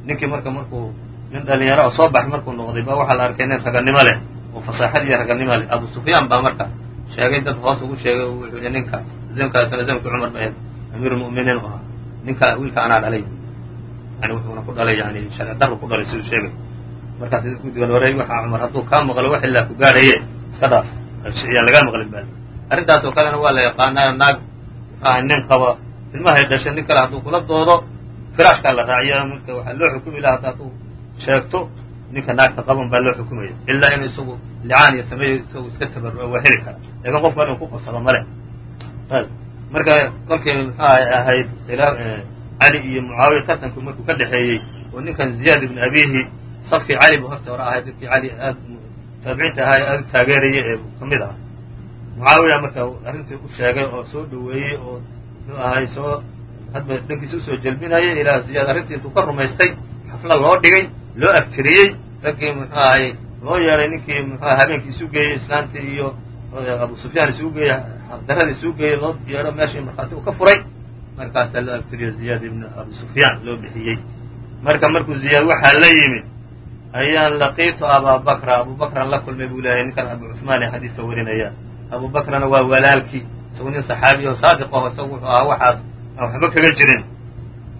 Ninkii marka markuu nin dhalinyaro oo soo bax markuu noqday ba waxaa la arkay nin raganimo leh oo fasaaxad iyo raganimo leh. Abu sufyaan baa marka sheegay dad hoos ugu sheegay wuxuu yihi ninkaas zamkaasna zamkii cumar ba ahayd amiirulmu'miniin u ahaa. Ninka wiilka anaa dhalay yani wuxuuna ku dhalay yani sharci daru ku dhalay siduu sheegay. Markaas dadku digalwareey waxaa cumar hadduu kaa maqlo wax ilaa ku gaadhaye iska dhaaf. Yaa lagaa maqlin ba arrintaas oo kalena waa la yaqaanaa naag. Muxuaha nin qaba ilmahay dhashay nin kale hadduu kula doodo firaashkaa la raaciya marka waxaa loo xukumi laha hadda hadduu sheegto ninka naagta qaban baa loo xukumaya ilaa in isagu licaan iyo sameeyo isagu iska tabarruo waa heli kara. Lakin qof baa inu ku qabsado male marka kolkii muxuaha ahayd cali iyo mucaawiya tartanku markuu ka dhexeeyey oo ninkan ziyaad ibnu abihi safkii cali bu horta hore ahayd dadkii cali aad taabiciinta ahaa ee aad u taageerayay ee ka mid ah mucaawiya marka arrintii u sheegay oo soo dhoweeyey oo muxuu ahay soo hadba dhankiisa u soo jelbinayay ilaa ziyaad arrintii intuu ka rumaystay xafla loo dhigay loo abtiriyey raggii muxuu ahay loo yeedhay ninkii muxuaha habeenkii isu geeyey islaantii iyo abu sufyaan isugu geeyey xaqdaradii isugu geeyey loo yeedho meeshii markhaati uu ka furay. Markaasaa loo abtiriyo ziyaad ibnu abu sufyaan loo bixiyey. Marka markuu ziyaad waxaa la yimid ayaan laqiitu abaa bakra abu bakran la kulmay buu leeyahay ninkan abu cuثmaan ee xadiidka warinaya. Abu bakrana waa walaalkii isagu nin saxaabiy oo saadiq aho isagu wuxuu ahaa waxaas aan waxba kaga jirin.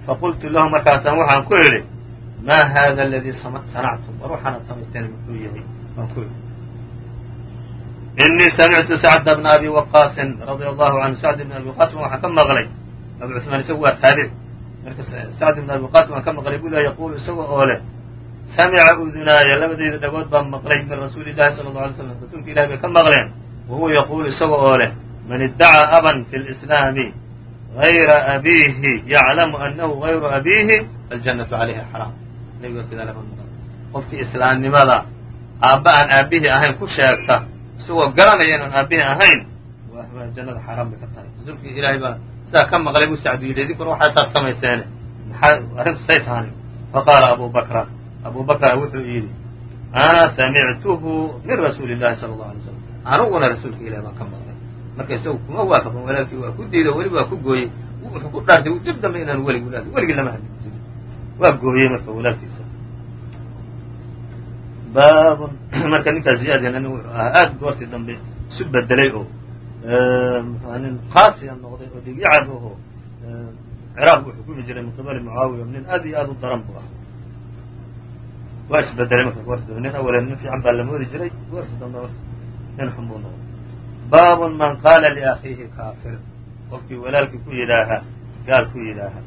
Faqultu lahu markaasaan waxaan ku idhi maa haada aladii sanactum war waxaana samaysteen muxuu yahay baan ku inii samictu sacda bna abi waqaasin radia allahu canhu sacd bn abi waqaasin waxaan ka maqlay. Abu cuثmaan isagu waa taabic. Marka sacd bn abi waqaasin waan ka maqlay buu leha yaquulu isaga oo leh samica udunaaya labadayda dhagood baan maqlay min rasuuli illahi sala allau alay slam rasuulka ilahi bay ka maqleen. Wa huwa yaquulu isaga oo leh man iddacaa aban fi lislaami gayra abiihi yaclamu annahu gayru abiihi faljannatu calayhi xaraam nebiga sidaa qofkii islaamnimada aabba aan aabbihii ahayn ku sheegta isagoo garanaya inaan aabbihii ahayn waa jannada xaaraan bay ka tahay. Rasuulkii ilaahay baa sidaa ka maqlay buu sacdu yidhi idinkuna waxaasaad samayseene maxaa arrintu say tahan faqaala abu bakra. Abu bakra wuxuu yidhi ana samictuhu min rasuuli llahi sala allau alay slam aniguna rasuulka ilahi baan ka maqlay. Marka isagu kuma waafaqin walaalkii waa ku diido weliba waa ku gooyey. Wuxuu ku dhaartay dib dambe inaan welig walaad weligii lama hadli waa gooyey marka walaalkiisa baabun marka ninkaa ziyaadina nin wuxuu ahaa aad goortii dambe isu bedelay oo nin qaasiya noqday oo dhigyacab aho ciraaq buu xukumi jiray min qibali mucaawiya. Nin aad iyo aad u daran buu ah waa isbedelay marka goortii dambe. Nin awale nin fiican baa la moodi jiray. Goortii dambe nin xun buu noqday. Baabun man qaala liakhiihi kaafir. Qofkii walaalkii ku yidhaaha gaal ku yidhaaha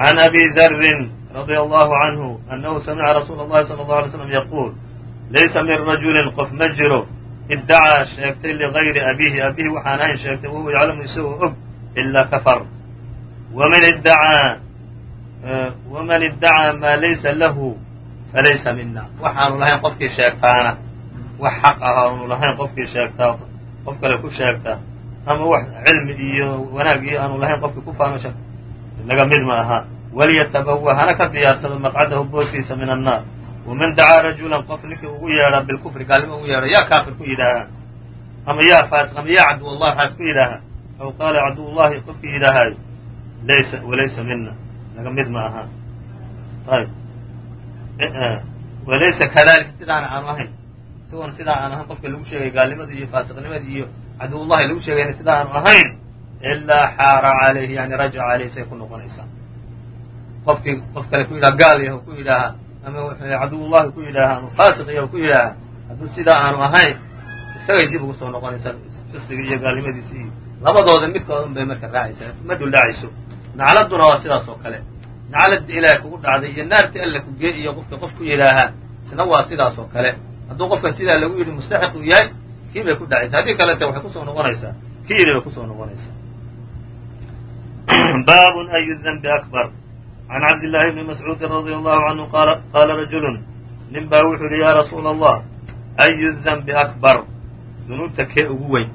عن أbي ذر رضي الله عنه أنه سمع رsuuل الlahi صلى الله عليه وسلم يقول laysa min رaجuل qof ma jiro idacىa sheegtay لغayri أbihi abihi waxaan ahayn sheegtay wahuwa yaclamu isagoo og إlaa kafr وman idacىa maa laysa lahu falaysa mina waxaanu lahayn qofkii sheegtaana wax xaq ah aanu lahayn qofkii sheegtaa qof kale ku sheegta ama wax cilmi iyo wanaag iyo aanu lahayn qofkii ku faano laga mid ma aha waliyatabawa hana ka diyaarsado maqcadahu booskiisa min annaar waman dacaa rajulan qof ninkii ugu yeedha bilkufri gaalnimo ugu yeedha yaa kaafir ku yidhaaha ama yaa faasiq ama yaa caduwallahi waxaas ku yidhaaha aw qaala caduwullahi qofkii yidhaahaayo laysa walaysa mina laga mid ma aha ayb walaysa kadalika sidaana aanu ahayn isagoona sidaa aan ahayn qofka lagu sheegay gaalnimadii iyo faasiqnimadii iyo caduwullahi lagu sheegayna sidaa aanu ahayn ilaa xaara calayhi yani rajaca calayhi say ku noqonaysaa qofkii qof kale ku yidhaha gaal yahu ku yidhaaha ama caduwullahi ku yidhaaha ama faasiq yahu ku yidhaaha hadduu sidaa aanu ahayn isagay dib ugu soo noqonaysaa fisqigi iyo gaalnimadiisi iyo labadooda midkooda un bay marka raacaysaa ma dhuldhacayso nacladuna waa sidaas oo kale nacladii ilaahay kugu dhacday iyo naartii alla ku gee iyo qofka qof ku yidhaaha isna waa sidaas oo kale hadduu qofkan sidaa lagu yidhi mustaxiq uu yahay kii bay ku dhacaysaa haddii kalese waxay ku soo noqonaysaa kii yidhi bay ku soo noqonaysaa bab أy الdنب أكبر عن cabd للhi بن مسعوudi رضي الله عnه qاla رaجuل nin baa wuxuu yihi ya rasuul الlah أy الdنب أكبر dunuubta kee ugu weyn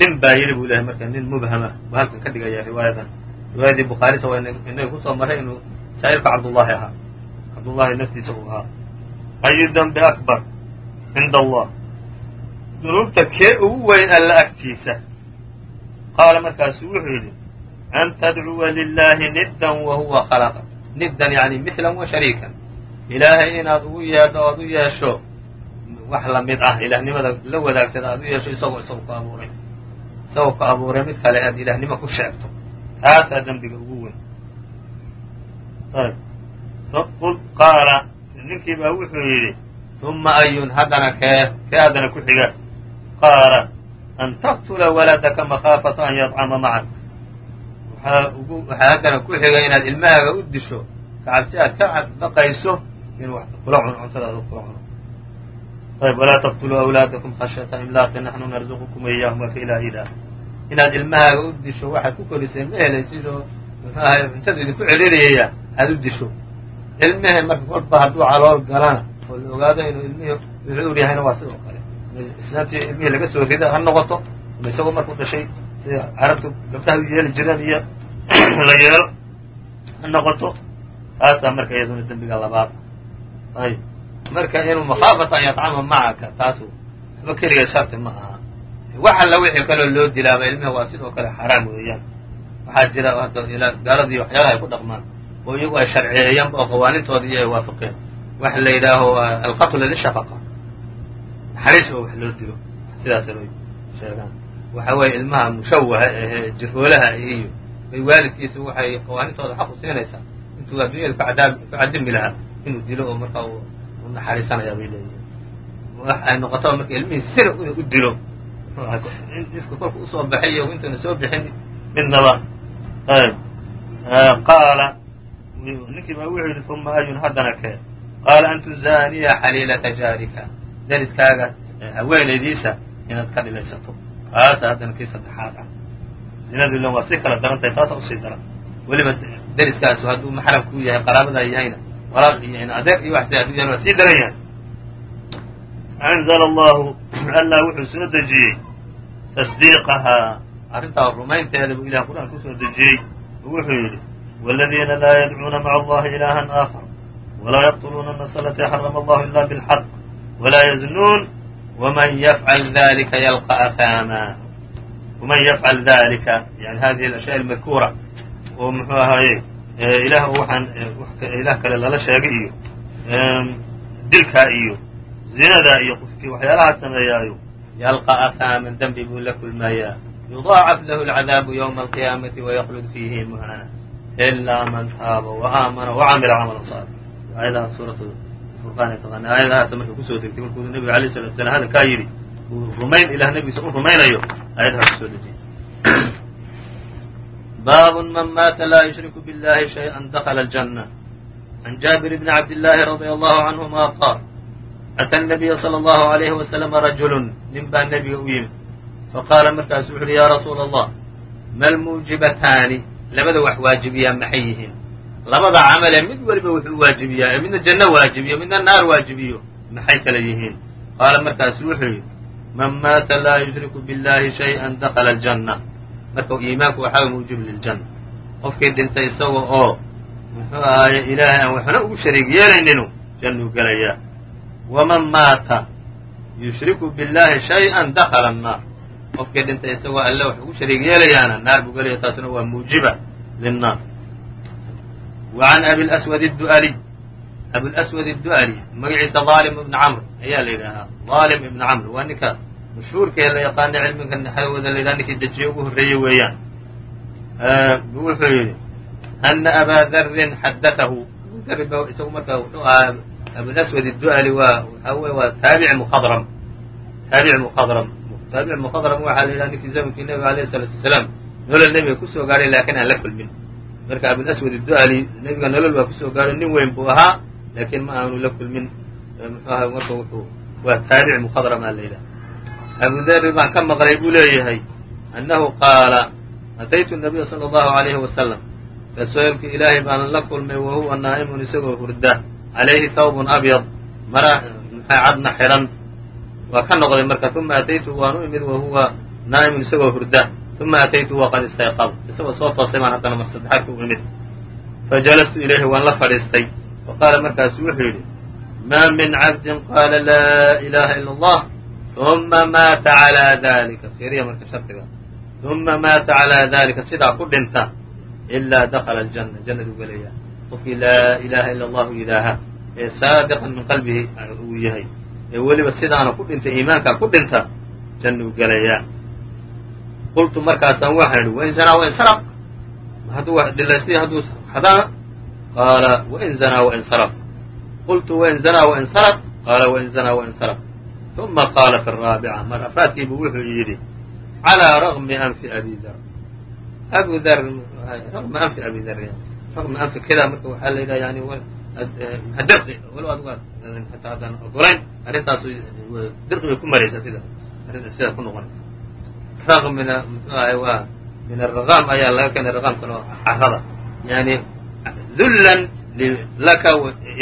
nin baa yidhi bu lehay marka nin mubhama buu halkan ka dhigaya riwaayadan riwaayadii bukhaarisa waa inaga kusoo maray inuu saa'irka cabdullahi ahaa cabdullahi naftiisa uu ahaa أy dنب أكبر cinda allah dunuubta kee ugu weyn alla agtiisa qaala markaasu wuxuu yidhi an tadcuwa lilahi niddan wa huwa khalaqa niddan yani mihlan wa shariikan ilaahay inaad ugu yeedho oad u yeesho wax la mid ah ilaahnimada la wadaagsada aad u yeesho isagoo isagu ku abuuray isagoo ku abuuray mid kale aad ilaahnimo ku sheegto taasaa dembiga ugu weyn ayb qaala ninkii baa wuxuu yidhi uma ayun haddana kee kee haddana ku xiga qaala an taqtula waladaka makhaafata an yadcama macak waxaa haddana ku xiga inaad ilmahaaga u disho kacabsi aad ka baqayso inuu kula cuno cuntadaada kula cuno ayb walaa taqtuluu awlaadakum khashyata imlaaqi naxnu narzuqukum iyaahum waka ilaa inaad ilmahaaga u disho waxaad ku koriseen ma helaysid oo muxuu ahay cuntada idinku celiriyaya aad u disho. Ilmihi marka kolba hadduu calool galana oo la ogaado inuu ilmihii cuur yahayna waa sidoo kale. Islaantii ilmihii laga soo rida ha noqoto ama isagoo markuu dhashay carabtu gabdhaha u yeeli jireen iyo la yeelo noqoto taasaa marka iyaduna dembiga labaad. Ayb marka inuu makhaafata an yadcama macaka taasu waxba keligeed sharti ma aha. Wax wixii kaloo loo dilaaba ilmihi waa sidoo kale xaraam weeyaan. Waxaa jira gaaladii waxyaalaha ku dhaqmaan. Oo iyagu ay sharciyeeyaan oo qawaanintooda ay waafaqeen. Waxa la yidhaaho alqatla lishafaqa naxariis oo wax loo dilo. Sidaasa sheegaan waxa weeye ilmaha mushawaha ahee jiroolaha iyo bay waalidkiisa waxay qawaanintooda xaq u siinaysaa. Intuu adduunyada ku cadimi lahaa inuu dilo oo markaa u naxariisanayaa bay leeyihiin wax ay noqotaba marka ilmihii sira u dilo. Ifka kolku u soo baxay iyo intuuna soo bixin midnaba ayb. Qaala ninkii baa wuxuu yidhi uma ayun haddana kee qaala an tuzaaniya xaliilata jaarika. Deriskaaga haweenaydiisa inaad ka dhilaysato kaas haddana kii saddexaad ah zinadu ilan waa sii kala daran tahay taasa u sii daran weliba deriskaasu hadduu maxramku yahay qaraabada yahayna walaaq yahayna adeer iyo waxsi hadduu yahay waa sii daran yahay anzla allahu allah wuxuu soo dejiyey tasdiiqahaa arrintaa rumaynteeda buu ilah qur'aan soo dejiyey wuxuu yidhi wاladiina laa yadcuuna maca allahi ilaaha aakar walaa yaqtuluuna nasalati xarama allahu ila bilxaq walaa yaznuun wman yafcal dalika yalqa ahaama waman yafcal dalika yani hadihi alashyaa almadkuura oo muxuu ahaaye ilaah waxaan ilah kale lala sheegay iyo dilkaa iyo zinadaa iyo qofkii waxyaalahaa sameeyaayo yalqa ahaaman dembi buu la kulmayaa yudaacaf lahu alcadaabu ywma alqiyaamati wayaklud fiihi muhana ilaa man taaba waaamana wacamila camalan saalix aayadaha suuratu furqaan taqaana aayadahaasa marka kusoo degtay markuu nebiga alayh salatu salam hadalkaa yidhi uu rumayn ilah nebigiisa u rumaynayo aayadaha kusoo dejiyay bab man maata laa yushriku biاllahi shayئa dakla اljanة عن جابر بن عبد الله رضي الله عنهma qاal أtى النبي صلى الله عليه وسلم رجل nin baa nebiga u yimid faqaala markaasu wuxu uhi ya rasuul الlah ma lmuujibataani labada wax waajibiyaa maxay yihiin labada camale mid weliba wuxuu waajibiyaa ee midna janno waajibiyo midna naar waajibiyo maxay kala yihiin qaala markaasu wuxuu yidhi man maata laa yushriku biاllahi shayئa dakla الجannة marka iimaanku waxaa muujib liljanna qofkii dhintay isaga oo muxuu ahaaye ilaahay aan waxna ugu shariig yeelayninu jannuu gelayaa waman maata yushriku biاllahi shayئan dakla الnaar qofkii dhintay isagoo alle wax ugu shariig yeelayaana naar buu gelaya taasna waa muujiba linnaar wa can abilaswad addu'aliy abilaswad addu'ali magaciisa daalim ibni camr ayaa la yidhaahaa daalim ibni camr waa ninka mashhuurkae la yaqaana cilmiga naxawada la yidhaha ninkii dejiye ugu horreeye weeyaan wuxuu yidhi ana abaa darin xadatahu abudari ba isagu marka wuxuu ahaa abulaswad addu'ali waa waxaa wey waa taabici mukhadram taabici mukhadram taabici mukhadram waxaa la yidhaha ninkii zamanki nebiga alayh isalaatu wasalaam nolol nebiga ku soo gaadhay laakiin aan la kulmin marka abulaswad اdu'ali nebiga nolol waa ku soo gaadhay nin weyn buu ahaa laakiin ma aanu la kulmin. Muxuu aha marka wuxuu waa taabici mukhadramaa la yidhaha abu dari baan ka maqlay buu leeyahay annahu qaala ataytu nabiya sala allahu alayhi wasalam rasuulkii ilaahay baan la kulmay wa huwa naa'imun isagoo hurda calayhi thawbun abyad mara maxay cadna xidhan waa ka noqday marka uma ataytu waan u imid wa huwa naa'imun isagoo hurda uma ataytu waqad istayqad isagoo soo toosay baan haddana mar saddexaadka u imid fajalastu ilayhi waan la fadhiistay faqaala markaasu wuxuu yidhi maa min cabdin qaala laa ilaha ila allah uma maata calaa dalika fiiriya marka shardiga uma maata calaa dalika sidaa ku dhinta ilaa dakala aljanna jannaduu gelaya qofkii laa ilaaha ila allahu yidhaaha ee saadiqan min qalbihi uu yahay ee weliba sidaana ku dhinta iimaankaa ku dhinta jannuu gelayaa qultu markaasaan waxaan idhi wain zanaa wain saraq. Hadduu dhilaystiy hadduu xadaa qaala wain zanaa wain saraq. Qultu wain zanaa wain saraq. Qaala wain zanaa wain saraq. Uma qaala fi araabica mar afraadkiibu wuxuu yidhi calىa ragmi anfi abi dar. Abu dar ragma anfi abi dar ragma anfi keda marka waxaa la yidhaha yani dirqi walow adigu hataa haddaan ogolayn arrintaasu dirqi bay ku maraysaa sida sidaa ku noqonaysa ragmina muxuu ahay waa min araqaam ayaa laga keenay raqaamkan oo carada yani dullan laka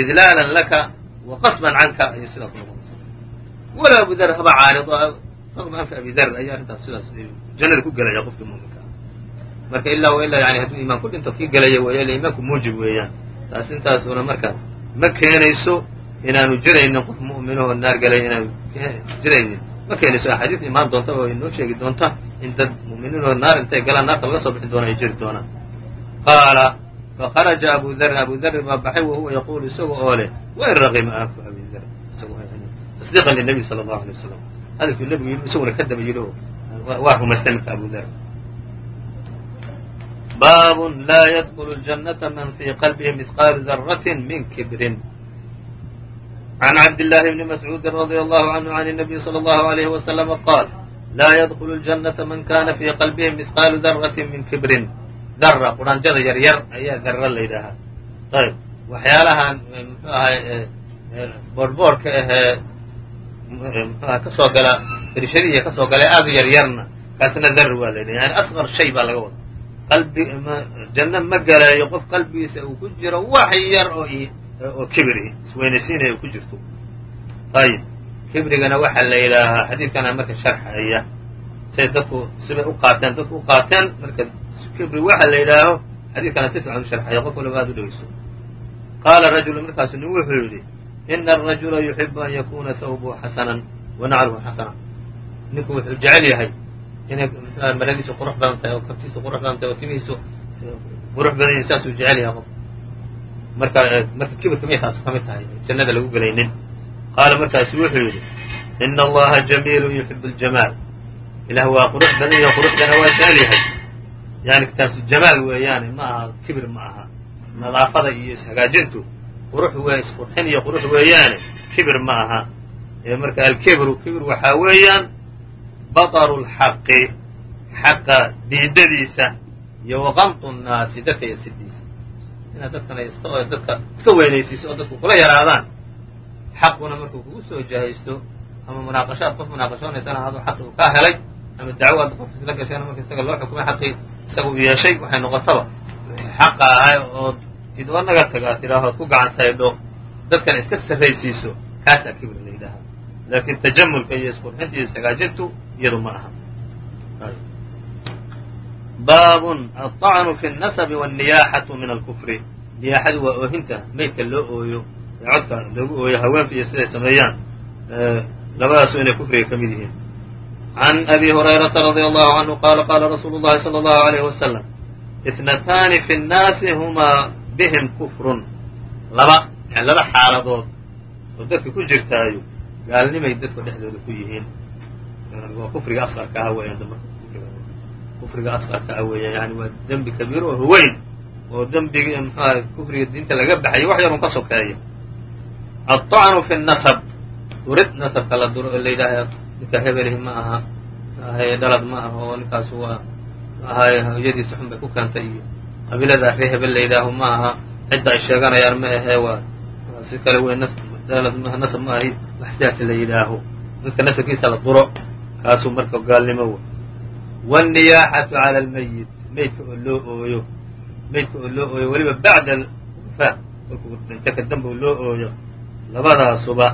idlaalan laka wa qasban canka ayay sidaa ku noqonaysa wala abu haba caarido raqma anfi abi ayaa arrintaas sidaas jannada ku gelaya qofkii muminka ah marka ilaa wa yani hadduu iimaan ku dhinto kii gelaya weeya ila iimaanku muujib weeyaan. Taas intaasuna marka ma keenayso inaanu jiraynin qof mu'minahoo naar gelaya inaanu jiraynin markay heliso axaadiid imaan doonta oo inoo sheegi doonta in dad mu'miniinoo naar intay galaan naarta laga soo bixi doona ay jiri doonaan. Qaala faharaja abu darin abu darin baa baxay wa huwa yaquulu isaga oo raqima anfu abi dar tasdiiqan linabiy sala allahu alay wasalam hadalkii nebigu yidhi isaguna ka daba yidhi oo waa rumaystay marka abu dar baabun laa yadkulu ljannata man fii qalbihi mihqaalu darratin min kibrin. عan cabdاللahi bni mascuudi radي allahu عanhu عan النabiy slى الlahu عalيh وasلم qaal laa ydkl الجنaةa man kana fii qalbihi mثqaalu daraة min kibrin dara quraanjada yar yar ayaa dara la yidhaahaa ayb waxyaalahan mxuu ahay boorboorka ahee mxuaha kasoo gala irshadiya kasoo gala aad u yar yarna kaasna dar waa la yidhaha yani asqar shay baa laga wada qalbi janno ma galayo qof qalbigiisa uu ku jiro wax yar oo oo kibri isweynaysiinaya ku jirto. Ayib. Kibrigana waxaa la yidhaahaa xadiidkana marka sharxaya say dadku sibay u qaateen dadku u qaateen marka kibri waxa la yidhaaho xadiidkana si fiican u sharxaya qof waliba aad u dhegeyso. Qaala rajulu markaasu nin wuxuu yidhi ina arajula yuxibu an yakuna thawbuhu xasanan wa nacluhu xasana ninku wuxuu jecel yahay inay maradiisu qurux badan tahay oo kabtiisu qurux badan tahay oo timihiisu qurux badan yahay saasuu jecel yahay qof marka marka kibirka miyay taasu ka mid tahay? Jannada lagu gelaynin. Qaala markaasu wuxuu yidhi ina allaha jamiilu yuxibu ljamaal ilah waa qurux badan iyo quruxdana waa jecel yahay. Yani taasu jamaal weeyaane ma aha kibir ma aha nadaafada iyo ishagaajintu qurux we isqurxin iyo qurux weeyaane kibir ma aha. Marka alkibru kibir waxaa weeyaan baطru lxaqi xaqa diidadiisa iyo waqamtu nnaasi dadka yasidiisa inaad dadkana dadka iska weynaysiiso oo dadku kula yaraadaan xaquna markuu kugu soo jahaysto ama munaaqashaad qof munaaqashoonaysana adoo xaqi uu kaa helay ama dacwo aad qof isla gasheen marka isaga loo xukumay xaqii isaga uu yeeshay waxay noqotaba xaqa ahay ood idwa naga tag aad tidhaahood ku gacan saydho dadkana iska sarraysiiso kaasaa kibir la yidhaaha laakiin tajamulka iyo isqurxinta iyo ishagaajintu iyadu ma aha baabun aلطacnu fi الnasabi wالniyaaxatu min alkufri niyaaxadu waa oohinta maydka loo ooyo ee codka lagu ooyo haweenka iyo siday sameeyaan labadaasu inay kufriga ka mid yihiin. Can abi hurayrata radia allahu canhu qaala qaala rasuulu llahi sala allahu alayh wasalam itnataani fi nnaasi humaa bihim kufrun. Laba yani laba xaaladood oo dadka ku jirtaayo gaalnimay dadka dhexdooda ku yihiin. Waa kufriga asqarka ah weeyaan kufriga asqarka ah weeyaan yani waa dembi kabiir oo weyn oo dembigi mxuah kufriga diinta laga baxayo wax yarun ka sokeeya الطcن في النسب durid nasabka la duro oo la yidhaaha ninka hebelihi ma aha ahay dhalad ma aha oo ninkaas waa ahay hooyadiisa xun bay ku keentay iyo qabiilada ree hebel la yidhaaho ma aha cidda ay sheeganayaan ma ahee waa si kale wey dhalad maaha nasab ma ahi wax sidaas la yidhaaho dadka nasabkiisa la duro kaasuu marka gaalnimo wey wالniyaaxatu calى اlmeyit meydka oo loo ooyo meydka oo loo ooyo weliba bacda wafaa kolkuu dhinto ka loo ooyo labadaasuba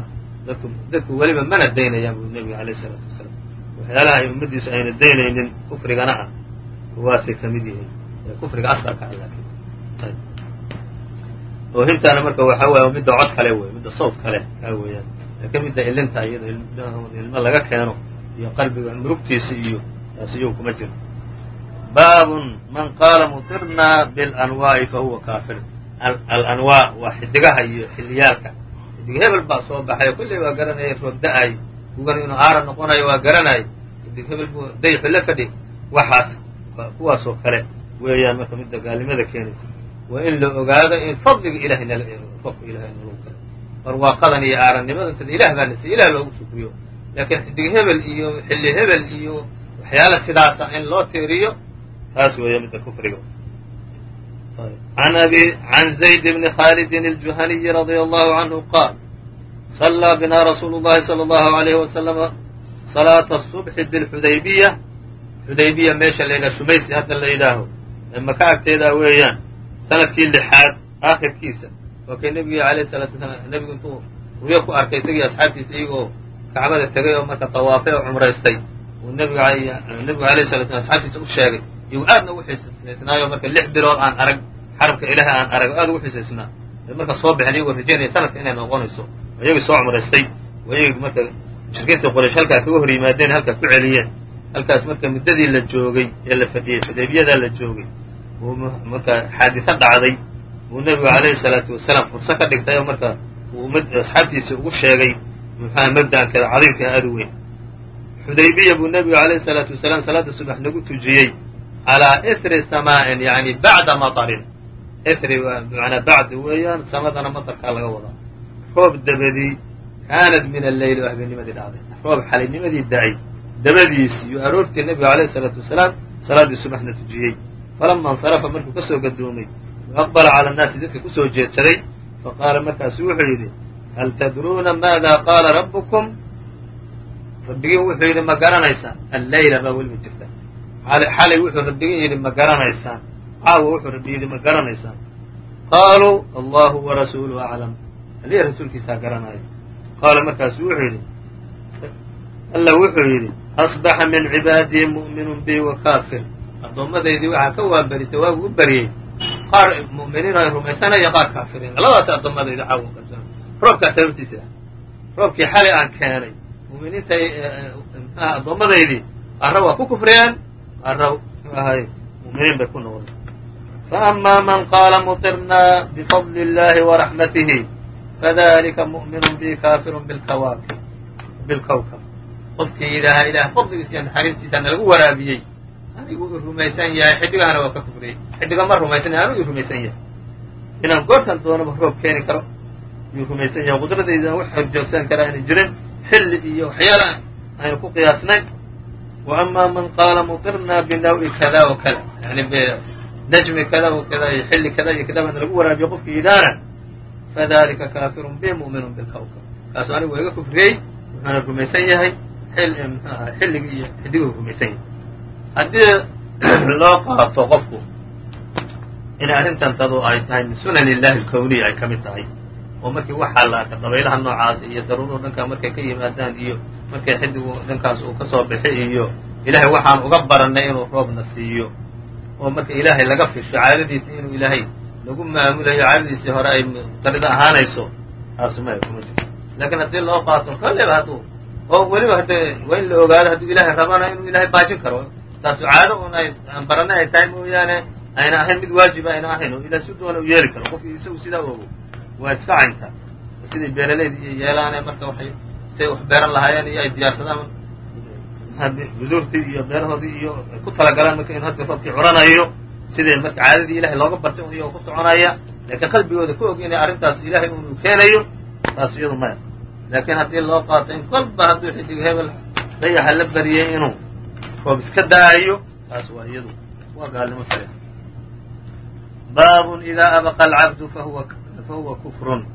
dadku weliba mana daynayaan buu nebiga alayh الsalaatu wasalaam waxyaalaha ay ummaddiisu ayna daynaynin kufrigana ah kuwaasay ka mid yihiin kufriga asqarka ah laakiin oohintaana marka waxaa weya midda cod kale wey midda sawt kale kaa weeyaan laakiin midda ilinta iyado ilmo laga keeno iyo qalbiga murugtiisa iyo taas iyagu kuma jiro baabun. Man qaala mutirnaa biاlanwaa'i fahuwa kaafir. Alanwaa waa xidigaha iyo xiliyaalka. Xidig hebel baa soo baxay. Kulley waa garanaya roob da'ay kugan inuu aara noqonayo waa garanay. Xidig hebel buu day xillo ka dhig waxaas kuwaasoo kale weeyaan marka midda gaalnimada keenaysa. Waa in la ogaado in fadliga ilahay nala qofka ilahay nalagu kala barwaaqadan iyo aarannimadan tada ilah baa nasiy ilah loogu shukriyo laakiin xidig hebel iyo xilli hebel iyo waxyaala sidaasa in loo tiiriyo taas weeya midda kufriga عن زيد بن khالد الجuhني رضي الله عنه qاaل صلىa بنا رsuuل اللhi صلى الله عليه وسلم صلاaة الصبح بالxudaybiية xudaybiya meesha la ydhaha shumaysi hadda la yidhaaho ee maka agteeda weeyaan sanadkii lixaad aakhirkiisa waa kay nebigi alayh الsalatu wasalaam nebigu intuu ruyo ku arkay isagii asxaabtiisa iyagoo kacbada tegay oo marka tawaafay oo cumraystay uu nebigu nebigu alayh الsala slam asxaabtiisa u sheegay iyu aadna ugu xisaysnaayo marka lix bilood aan arag xarabka ilaahay aan arag aad ugu xisaysnaa ee marka soo baxeen iyagoo rajaynaya sanadka inay noqonayso. Iyagii soo cumraystay iyagii marka mushrikiinta qoraysh halkaa kaga hor yimaadeen halkaa ku celiyeen. Halkaas marka muddadii la joogay ee la fadhiyey xudaybiyadaa la joogay uu marka xaadiso dhacday. Uu nebigu alayhi salaatu wasalaam furso ka dhigtay oo marka uu asxaabtiisa ugu sheegay muxuha mabda'ankeeda cadiimka aad u weyn. Xudaybiya buu nebigu alayhi salaatu wasalaam salaada subax nagu tujiyey calaa ithri samaa'in yani bacda matarin ithri manaa bacdi weeyaan samadana matarkaa laga wadaa roob dabadii kaanad min alleyli oo habeennimadii dhacday roob xalaynimadii da'ay dabadiisi iyo aroortii nebiga alayhi salaatu wasalaam salaaddii subaxna tujiyey falama insarafa markuu ka soo gadoomay aqbala cala annaasi dadka ku soo jeedsaday faqaala markaasu wuxuu yidhi hal tadruuna maada qaala rabbukum rabbigii wuxuu yidhi ma garanaysaan alleyla baa weliba jirta xalay wuxuu rabbigii yidhi ma garanaysaan. Caawa wuxuu rabbi yidhi ma garanaysaan. Qaaluu allahu warasuuluhu aclam. Aliya rasuulkiisaa garanaya. Qaala markaasu wuxuu yidhi alla wuxuu yidhi asbaxa min cibaadii mu'minun bi wa kaafir. Addoomadaydii waxaa ka waabarisay waagu u baryey qaar mu'miniin ay rumaysanaya qaar kaafiriin. Labadaas addoommadayda caawa qabsana roobkaa sababtiisa roobkii xalay aan keenay. Mu'miniinta mxuaha addoomadaydii qaarra waa ku ahay mu'miniin bay ku noqdeen faأma man qaala muطirnaa bifadli اllahi وaraxmatihi fadalika mu'minu bi kaafiru bilkawkab qofkii yidhaahaa ilaah fadligiisa iyo naxariistiisa nalagu waraabiyey anigu i rumaysan yahay xiddigahana waa ka kufriyey xiddiga ma rumaysan yahay anu i rumaysan yahay inaan goortan doonaba roob keeni karo yuu rumaysan yahay qudradayda wax horjoogsan kara ayna jirin xilli iyo waxyaala aynu ku qiyaasnay amaa man qaala mutirnaa binawi kada wa kada. Yani najmi kada wa kada iyo xilli kada iyo kada bana lagu waraabiyo qofkii yidhaana fadalika kaafirun bi mu'minun bilkawkab kaasu anigu waa iga kufriyey wuxuuna rumaysan yahay xilligii iyo xidiguu rumaysan yahay. Haddii loo qaato qofku inay arrintan tadu ay tahay min sunan illahi alkowniya ay ka mid tahay oo markii waxaa la arka dabaylaha noocaas iyo daruuruhu dhankaa markay ka yimaadaan iyo markay xidigu dhankaas uu ka soo bixi iyo ilaahay waxaan uga barannay inuu roobna siiyo. Oo marka ilaahay laga fisho caadadiisa inuu ilaahay lagu maamulayo caadadiisii hore ay muqtarida ahaanayso taasu maya kuma jirto laakiin haddii loo qaato kolleyba hadduu oo weliba hadde waa in la ogaado hadduu ilaahay rabana inuu ilaahay baajin karo taasu caado un ay baranay ay tahay mooyaane ayna ahayn mid waajiba ayna ahayn oo ilaah si doona u yeeli karo. Qofkii isagu sidaa ogo waa iska caynta. Siday beeralayda iyo yeelaane marka waxay say wax beeran lahaayeen iyo ay diyaarsadaan buzuurtii iyo beerahoodii iyo ay ku talagalaan marka in hadda roobkii curanayo siday marka caadadii ilahay looga bartay un ku soconaya laakiin qalbigooda ku og inay arrintaas ilahay unu keenayo taas iyadu maya laakiin haddii loo qaato in kolba hadduu xidig hebel dayaxa la bariyey inuu roob iska da'ayo taas waa iyadu waa gaalnimo sariix baabun idaa abaqa alcabdu fahuwa kufrun.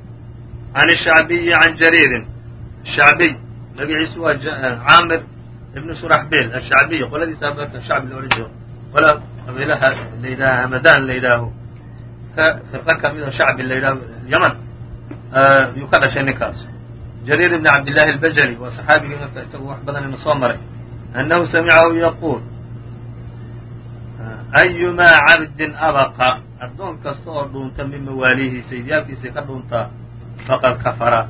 Can shacbiyi can jariirin shacbiy magaciisu waa caamir ibnu shuraxbil ashacbiy qoladiisa marka shacbi la odhan jiro qola qabiilaha la yidhaha hamadan la yidhaaho ka firqa ka mid oo shacbi la yidhaho yaman yuu ka dhashay ninkaas jariir ibn cabdillahi albajali waa saxaabigii marka isagu wax badan ina soo maray annahu samicahu yaquul ayumaa cabdin abaqa addoon kasta oo dhuunta min mawaaliihi sayidyaalkiisii ka dhuuntaa faqad kafara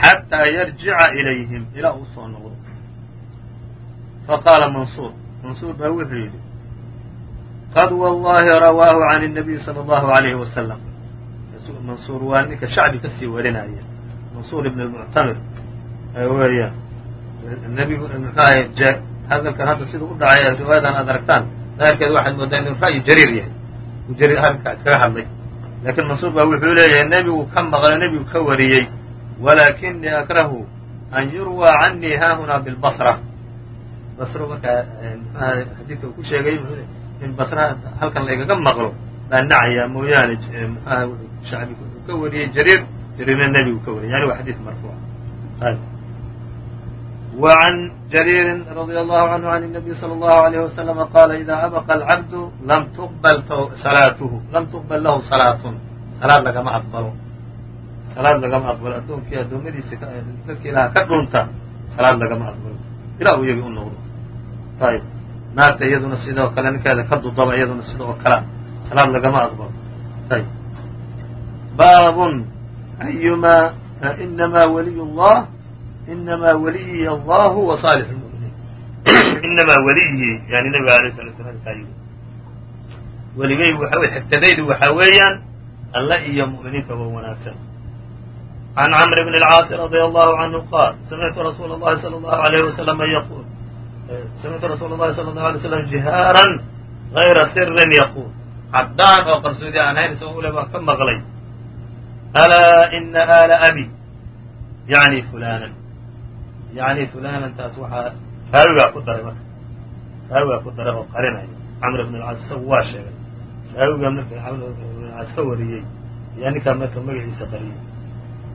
xataa yarjica ilayhim ilaa uu soo noqdo faqaala mansuur mansuur baa wuxuu yidhi qad wallahi rawaahu can الnabiy salى اllahu عalayhi wasalam mansuur waa ninka shacbi ka sii warinaya mansuur ibn muctamir weeyaan nebigu mxuahay hadalkan hadda siduu u dhacay riwaayadan aad aragtaan daahirkeeda waxaad moodaa inuu ra'yi jariir yahay uu jariir arrinkaa iskaga hadlay laakiin mansuur baa wuxuu leeyahay nebigu ka maqlo nebigu ka wariyey walakinii akrahu an yurwaa canii haahunaa bilbasra basro markaa mxuahay xadiidka uu ku sheegay in basra halkan laygaga maqlo baa nacayaa mooyaane mxuaha shacbi uu ka wariyey jariir jariirna nebigu ka wariyay yani waa xadiid marfuuc وعن جرير رضي الله عنه عن النبي صلى الله عليه وسلم قال إذا أبقى العبد لم تقبل صلاaته لم تقبل له صلاة صلاad lagama أقبlo salaad lagama aqbalo adoonkii addoommadiisi dadki ilaha ka dhunta salaad lagama aqbalo ilaa uu iyagii u noqdo ayb naarta iyaduna sidoo kale ninkeeda ka dudaba iyaduna sida oo kalea salaad lagama aqbalo ayb baabun ayumaa eh, inamaa waliy llah inamaa waliyi allahu wa saalix lmuminiin inamaa waliyi yani nabiga alay sala slam kaa weligay waxa xigtadaydu waxaa weeyaan alla iyo mu'miniinta wa wanaagsan can camr bn اlcaasi radia allahu canhu qaal samictu rasuula اllahi salى اllahu alayh wasalama yaquul samictu rasuula اllahi sala اllahu alay slam jihaaran gayra sirin yaquul caddaan oo qarsoodi aan hayn isagoo ule baan ka maqlay alaa ina aala abi yani fulanan yani fulanantaas waxaa raawigaa ku daray marka raawigaa ku daray oo qarinaya camr bn alcaas isagu waa sheegay raawigaa marka camr bn alcaas ka wariyey ayaa ninkaa marka magaciisa qariyey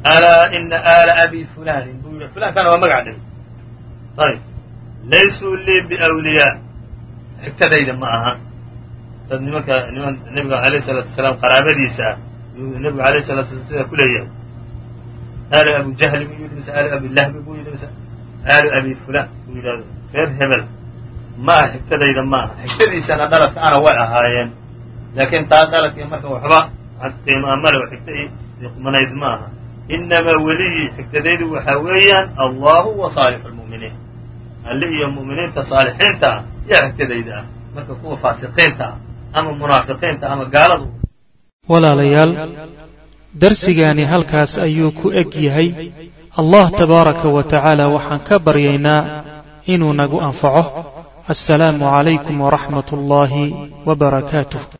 alaa ina aala abi fulanin buu yidhi fulankana waa magac dhimi ayb laysuu lii biwliyaa xigtadayda ma aha dad nimanka niman nebiga alayh salaatu wasalaam qaraabadiisa ah yuu nebigu alayh salatu wasala sidaa ku leeyahay aalu abu jahli buu yidhi mise aalu abi lahbi buu yidhi mise aalu abi fulan buu yidhahdo reer hebel ma aha xigtadayda ma aha xigtadiisana dhaladka ana way ahaayeen laakiin taa dhaladkii marka waxba qiimo amale oo xigta i qumanayd ma aha inamaa weliyii xigtadaydu waxaa weeyaan allahu wa saalixu lmu'miniin alle iyo mu'miniinta saalixiinta ah yaa xigtadayda ah marka kuwa faasiqiinta ah ama munaafiqiinta ama gaaladu walaalayaal darsigaani halkaas ayuu ku eg yahay allah tabaaraka wa tacaala waxaan ka baryaynaa inuu nagu anfaco assalaamu calaykum waraxmat ullaahi wbarakaatuh